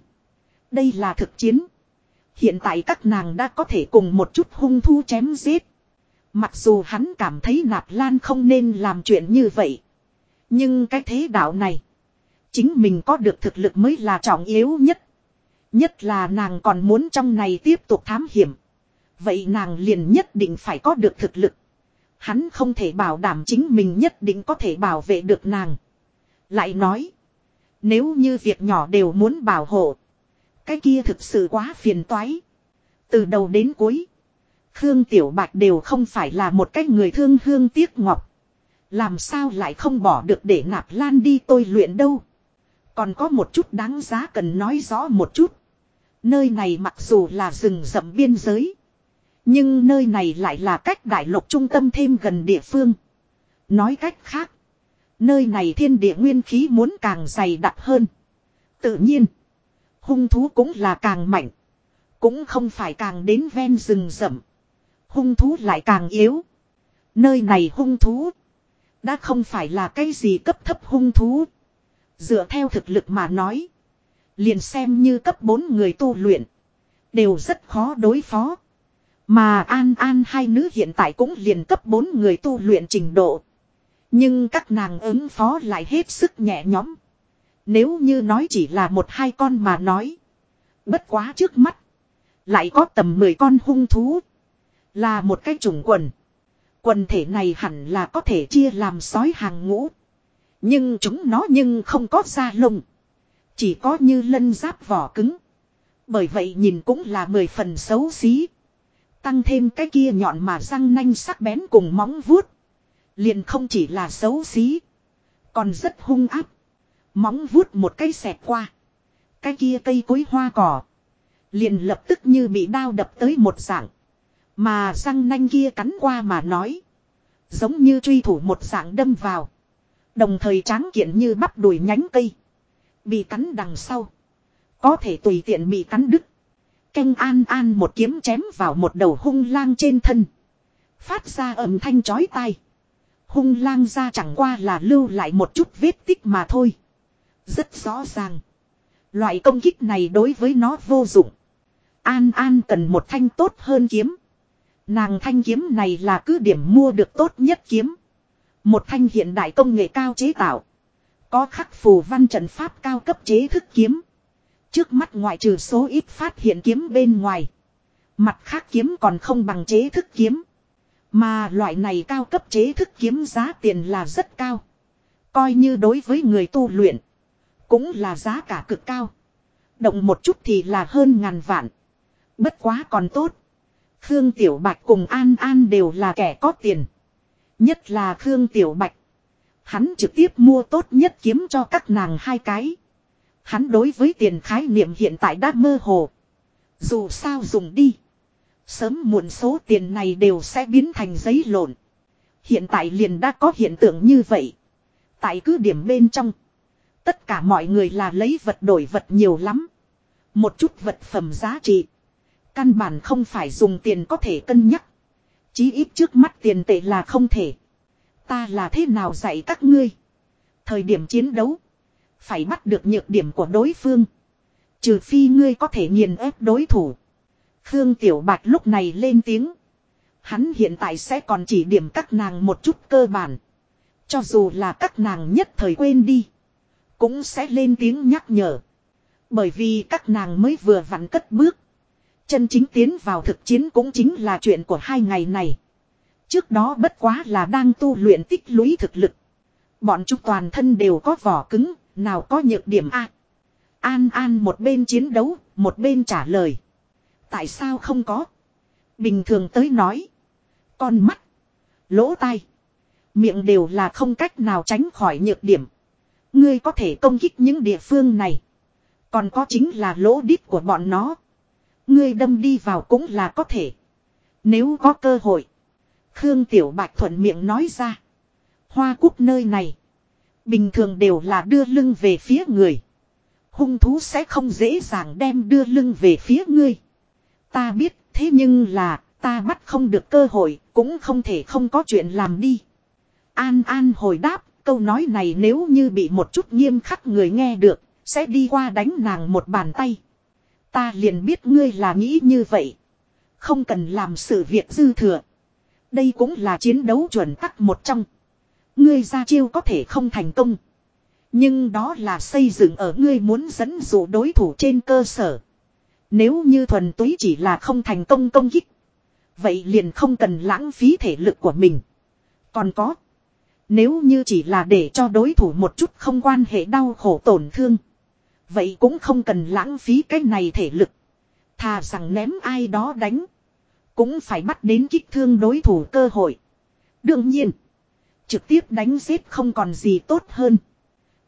Đây là thực chiến. Hiện tại các nàng đã có thể cùng một chút hung thu chém giết. Mặc dù hắn cảm thấy nạp lan không nên làm chuyện như vậy. Nhưng cái thế đạo này. Chính mình có được thực lực mới là trọng yếu nhất. Nhất là nàng còn muốn trong này tiếp tục thám hiểm. Vậy nàng liền nhất định phải có được thực lực. Hắn không thể bảo đảm chính mình nhất định có thể bảo vệ được nàng. Lại nói. Nếu như việc nhỏ đều muốn bảo hộ. Cái kia thực sự quá phiền toái. Từ đầu đến cuối. Khương Tiểu Bạch đều không phải là một cái người thương hương tiếc ngọc. Làm sao lại không bỏ được để nạp lan đi tôi luyện đâu. Còn có một chút đáng giá cần nói rõ một chút. Nơi này mặc dù là rừng rậm biên giới. Nhưng nơi này lại là cách đại lục trung tâm thêm gần địa phương. Nói cách khác. Nơi này thiên địa nguyên khí muốn càng dày đặc hơn. Tự nhiên. Hung thú cũng là càng mạnh. Cũng không phải càng đến ven rừng rậm. Hung thú lại càng yếu. Nơi này hung thú. Đã không phải là cái gì cấp thấp hung thú. Dựa theo thực lực mà nói. Liền xem như cấp 4 người tu luyện. Đều rất khó đối phó. Mà An An hai nữ hiện tại cũng liền cấp 4 người tu luyện trình độ. Nhưng các nàng ứng phó lại hết sức nhẹ nhõm. Nếu như nói chỉ là một hai con mà nói. Bất quá trước mắt. Lại có tầm 10 con hung thú. Là một cái chủng quần. Quần thể này hẳn là có thể chia làm sói hàng ngũ. Nhưng chúng nó nhưng không có da lông. Chỉ có như lân giáp vỏ cứng. Bởi vậy nhìn cũng là mười phần xấu xí. Tăng thêm cái kia nhọn mà răng nanh sắc bén cùng móng vuốt. Liền không chỉ là xấu xí. Còn rất hung áp. Móng vuốt một cây xẹt qua. Cái kia cây cối hoa cỏ. Liền lập tức như bị đao đập tới một dạng. Mà răng nanh kia cắn qua mà nói. Giống như truy thủ một dạng đâm vào. Đồng thời tráng kiện như bắp đùi nhánh cây. Bị cắn đằng sau. Có thể tùy tiện bị cắn đứt. Canh an an một kiếm chém vào một đầu hung lang trên thân. Phát ra âm thanh chói tai. Hung lang ra chẳng qua là lưu lại một chút vết tích mà thôi. Rất rõ ràng. Loại công kích này đối với nó vô dụng. An An cần một thanh tốt hơn kiếm. Nàng thanh kiếm này là cứ điểm mua được tốt nhất kiếm. Một thanh hiện đại công nghệ cao chế tạo. Có khắc phù văn trận pháp cao cấp chế thức kiếm. Trước mắt ngoại trừ số ít phát hiện kiếm bên ngoài. Mặt khác kiếm còn không bằng chế thức kiếm. Mà loại này cao cấp chế thức kiếm giá tiền là rất cao. Coi như đối với người tu luyện. Cũng là giá cả cực cao. Động một chút thì là hơn ngàn vạn. Bất quá còn tốt. Khương Tiểu Bạch cùng An An đều là kẻ có tiền. Nhất là Khương Tiểu Bạch. Hắn trực tiếp mua tốt nhất kiếm cho các nàng hai cái. Hắn đối với tiền khái niệm hiện tại đã mơ hồ. Dù sao dùng đi. Sớm muộn số tiền này đều sẽ biến thành giấy lộn. Hiện tại liền đã có hiện tượng như vậy. Tại cứ điểm bên trong. Tất cả mọi người là lấy vật đổi vật nhiều lắm. Một chút vật phẩm giá trị. Căn bản không phải dùng tiền có thể cân nhắc. Chí ít trước mắt tiền tệ là không thể. Ta là thế nào dạy các ngươi. Thời điểm chiến đấu. Phải bắt được nhược điểm của đối phương. Trừ phi ngươi có thể nghiền ép đối thủ. Khương Tiểu Bạch lúc này lên tiếng. Hắn hiện tại sẽ còn chỉ điểm các nàng một chút cơ bản. Cho dù là các nàng nhất thời quên đi. Cũng sẽ lên tiếng nhắc nhở. Bởi vì các nàng mới vừa vặn cất bước. Chân chính tiến vào thực chiến cũng chính là chuyện của hai ngày này. Trước đó bất quá là đang tu luyện tích lũy thực lực. Bọn chúng toàn thân đều có vỏ cứng, nào có nhược điểm A. An An một bên chiến đấu, một bên trả lời. Tại sao không có? Bình thường tới nói. Con mắt, lỗ tai, miệng đều là không cách nào tránh khỏi nhược điểm. Ngươi có thể công kích những địa phương này. Còn có chính là lỗ đít của bọn nó. Ngươi đâm đi vào cũng là có thể. Nếu có cơ hội. Khương Tiểu Bạch thuận miệng nói ra. Hoa cúc nơi này. Bình thường đều là đưa lưng về phía người. Hung thú sẽ không dễ dàng đem đưa lưng về phía ngươi. Ta biết, thế nhưng là, ta bắt không được cơ hội, cũng không thể không có chuyện làm đi. An An hồi đáp, câu nói này nếu như bị một chút nghiêm khắc người nghe được, sẽ đi qua đánh nàng một bàn tay. Ta liền biết ngươi là nghĩ như vậy. Không cần làm sự việc dư thừa. Đây cũng là chiến đấu chuẩn tắc một trong. Ngươi ra chiêu có thể không thành công. Nhưng đó là xây dựng ở ngươi muốn dẫn dụ đối thủ trên cơ sở. Nếu như thuần túy chỉ là không thành công công kích. Vậy liền không cần lãng phí thể lực của mình. Còn có. Nếu như chỉ là để cho đối thủ một chút không quan hệ đau khổ tổn thương. Vậy cũng không cần lãng phí cái này thể lực. Thà rằng ném ai đó đánh. Cũng phải bắt đến kích thương đối thủ cơ hội. Đương nhiên. Trực tiếp đánh giết không còn gì tốt hơn.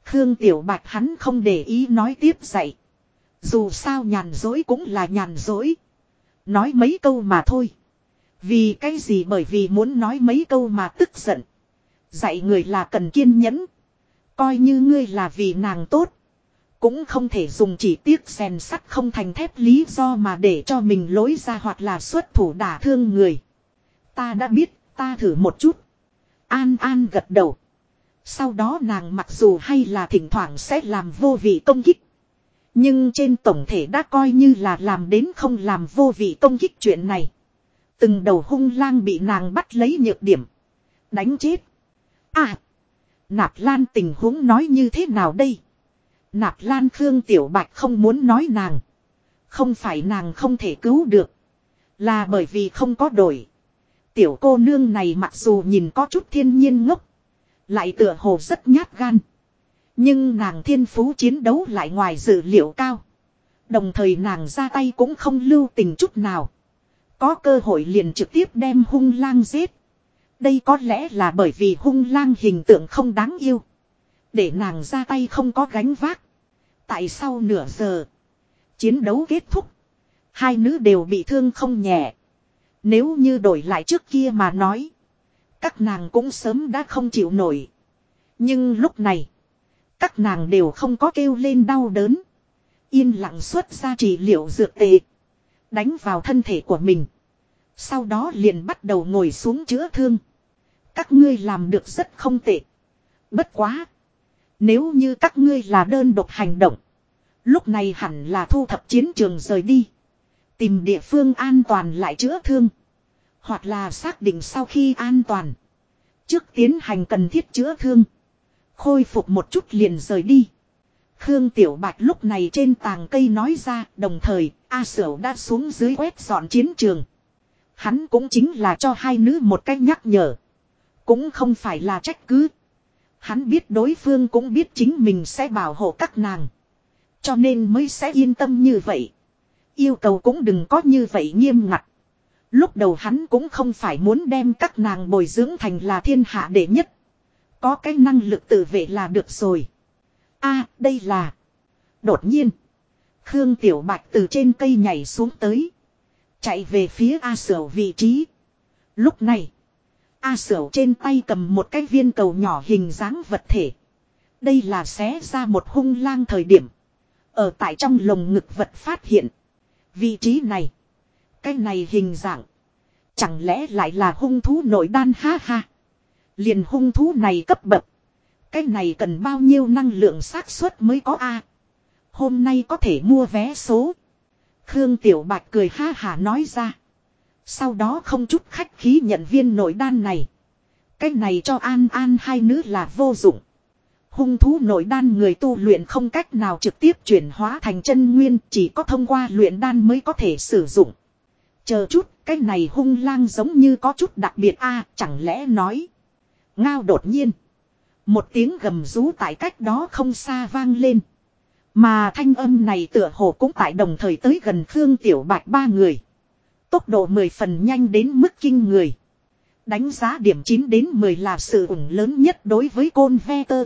Khương Tiểu Bạch hắn không để ý nói tiếp dạy. Dù sao nhàn dối cũng là nhàn dối. Nói mấy câu mà thôi. Vì cái gì bởi vì muốn nói mấy câu mà tức giận. Dạy người là cần kiên nhẫn. Coi như ngươi là vì nàng tốt. Cũng không thể dùng chỉ tiếc rèn sắt không thành thép lý do mà để cho mình lối ra hoặc là xuất thủ đả thương người. Ta đã biết, ta thử một chút. An An gật đầu. Sau đó nàng mặc dù hay là thỉnh thoảng sẽ làm vô vị công kích. Nhưng trên tổng thể đã coi như là làm đến không làm vô vị công kích chuyện này. Từng đầu hung lang bị nàng bắt lấy nhược điểm. Đánh chết. À. Nạp Lan tình huống nói như thế nào đây? Nạp Lan Khương Tiểu Bạch không muốn nói nàng. Không phải nàng không thể cứu được. Là bởi vì không có đổi. Tiểu cô nương này mặc dù nhìn có chút thiên nhiên ngốc. Lại tựa hồ rất nhát gan. Nhưng nàng thiên phú chiến đấu lại ngoài dự liệu cao. Đồng thời nàng ra tay cũng không lưu tình chút nào. Có cơ hội liền trực tiếp đem hung lang giết. Đây có lẽ là bởi vì hung lang hình tượng không đáng yêu. Để nàng ra tay không có gánh vác. Tại sau nửa giờ. Chiến đấu kết thúc. Hai nữ đều bị thương không nhẹ. Nếu như đổi lại trước kia mà nói. Các nàng cũng sớm đã không chịu nổi. Nhưng lúc này. Các nàng đều không có kêu lên đau đớn. Yên lặng xuất ra trị liệu dược tệ. Đánh vào thân thể của mình. Sau đó liền bắt đầu ngồi xuống chữa thương. Các ngươi làm được rất không tệ. Bất quá. Nếu như các ngươi là đơn độc hành động. Lúc này hẳn là thu thập chiến trường rời đi. Tìm địa phương an toàn lại chữa thương. Hoặc là xác định sau khi an toàn. Trước tiến hành cần thiết chữa thương. Khôi phục một chút liền rời đi. Khương Tiểu Bạch lúc này trên tàng cây nói ra, đồng thời, A Sở đã xuống dưới quét dọn chiến trường. Hắn cũng chính là cho hai nữ một cách nhắc nhở. Cũng không phải là trách cứ. Hắn biết đối phương cũng biết chính mình sẽ bảo hộ các nàng. Cho nên mới sẽ yên tâm như vậy. Yêu cầu cũng đừng có như vậy nghiêm ngặt. Lúc đầu hắn cũng không phải muốn đem các nàng bồi dưỡng thành là thiên hạ đệ nhất. Có cái năng lực tự vệ là được rồi. a, đây là. Đột nhiên. Khương Tiểu Bạch từ trên cây nhảy xuống tới. Chạy về phía A Sở vị trí. Lúc này. A Sở trên tay cầm một cái viên cầu nhỏ hình dáng vật thể. Đây là xé ra một hung lang thời điểm. Ở tại trong lồng ngực vật phát hiện. Vị trí này. Cái này hình dạng. Chẳng lẽ lại là hung thú nội đan ha ha. Liền hung thú này cấp bậc. Cái này cần bao nhiêu năng lượng xác suất mới có a? Hôm nay có thể mua vé số. Khương Tiểu Bạch cười ha hà nói ra. Sau đó không chút khách khí nhận viên nội đan này. Cái này cho An An hai nữ là vô dụng. Hung thú nội đan người tu luyện không cách nào trực tiếp chuyển hóa thành chân nguyên chỉ có thông qua luyện đan mới có thể sử dụng. Chờ chút, cái này hung lang giống như có chút đặc biệt a chẳng lẽ nói. Ngao đột nhiên. Một tiếng gầm rú tại cách đó không xa vang lên. Mà thanh âm này tựa hồ cũng tại đồng thời tới gần Khương Tiểu Bạch ba người. Tốc độ mười phần nhanh đến mức kinh người. Đánh giá điểm 9 đến 10 là sự ủng lớn nhất đối với côn ve tơ.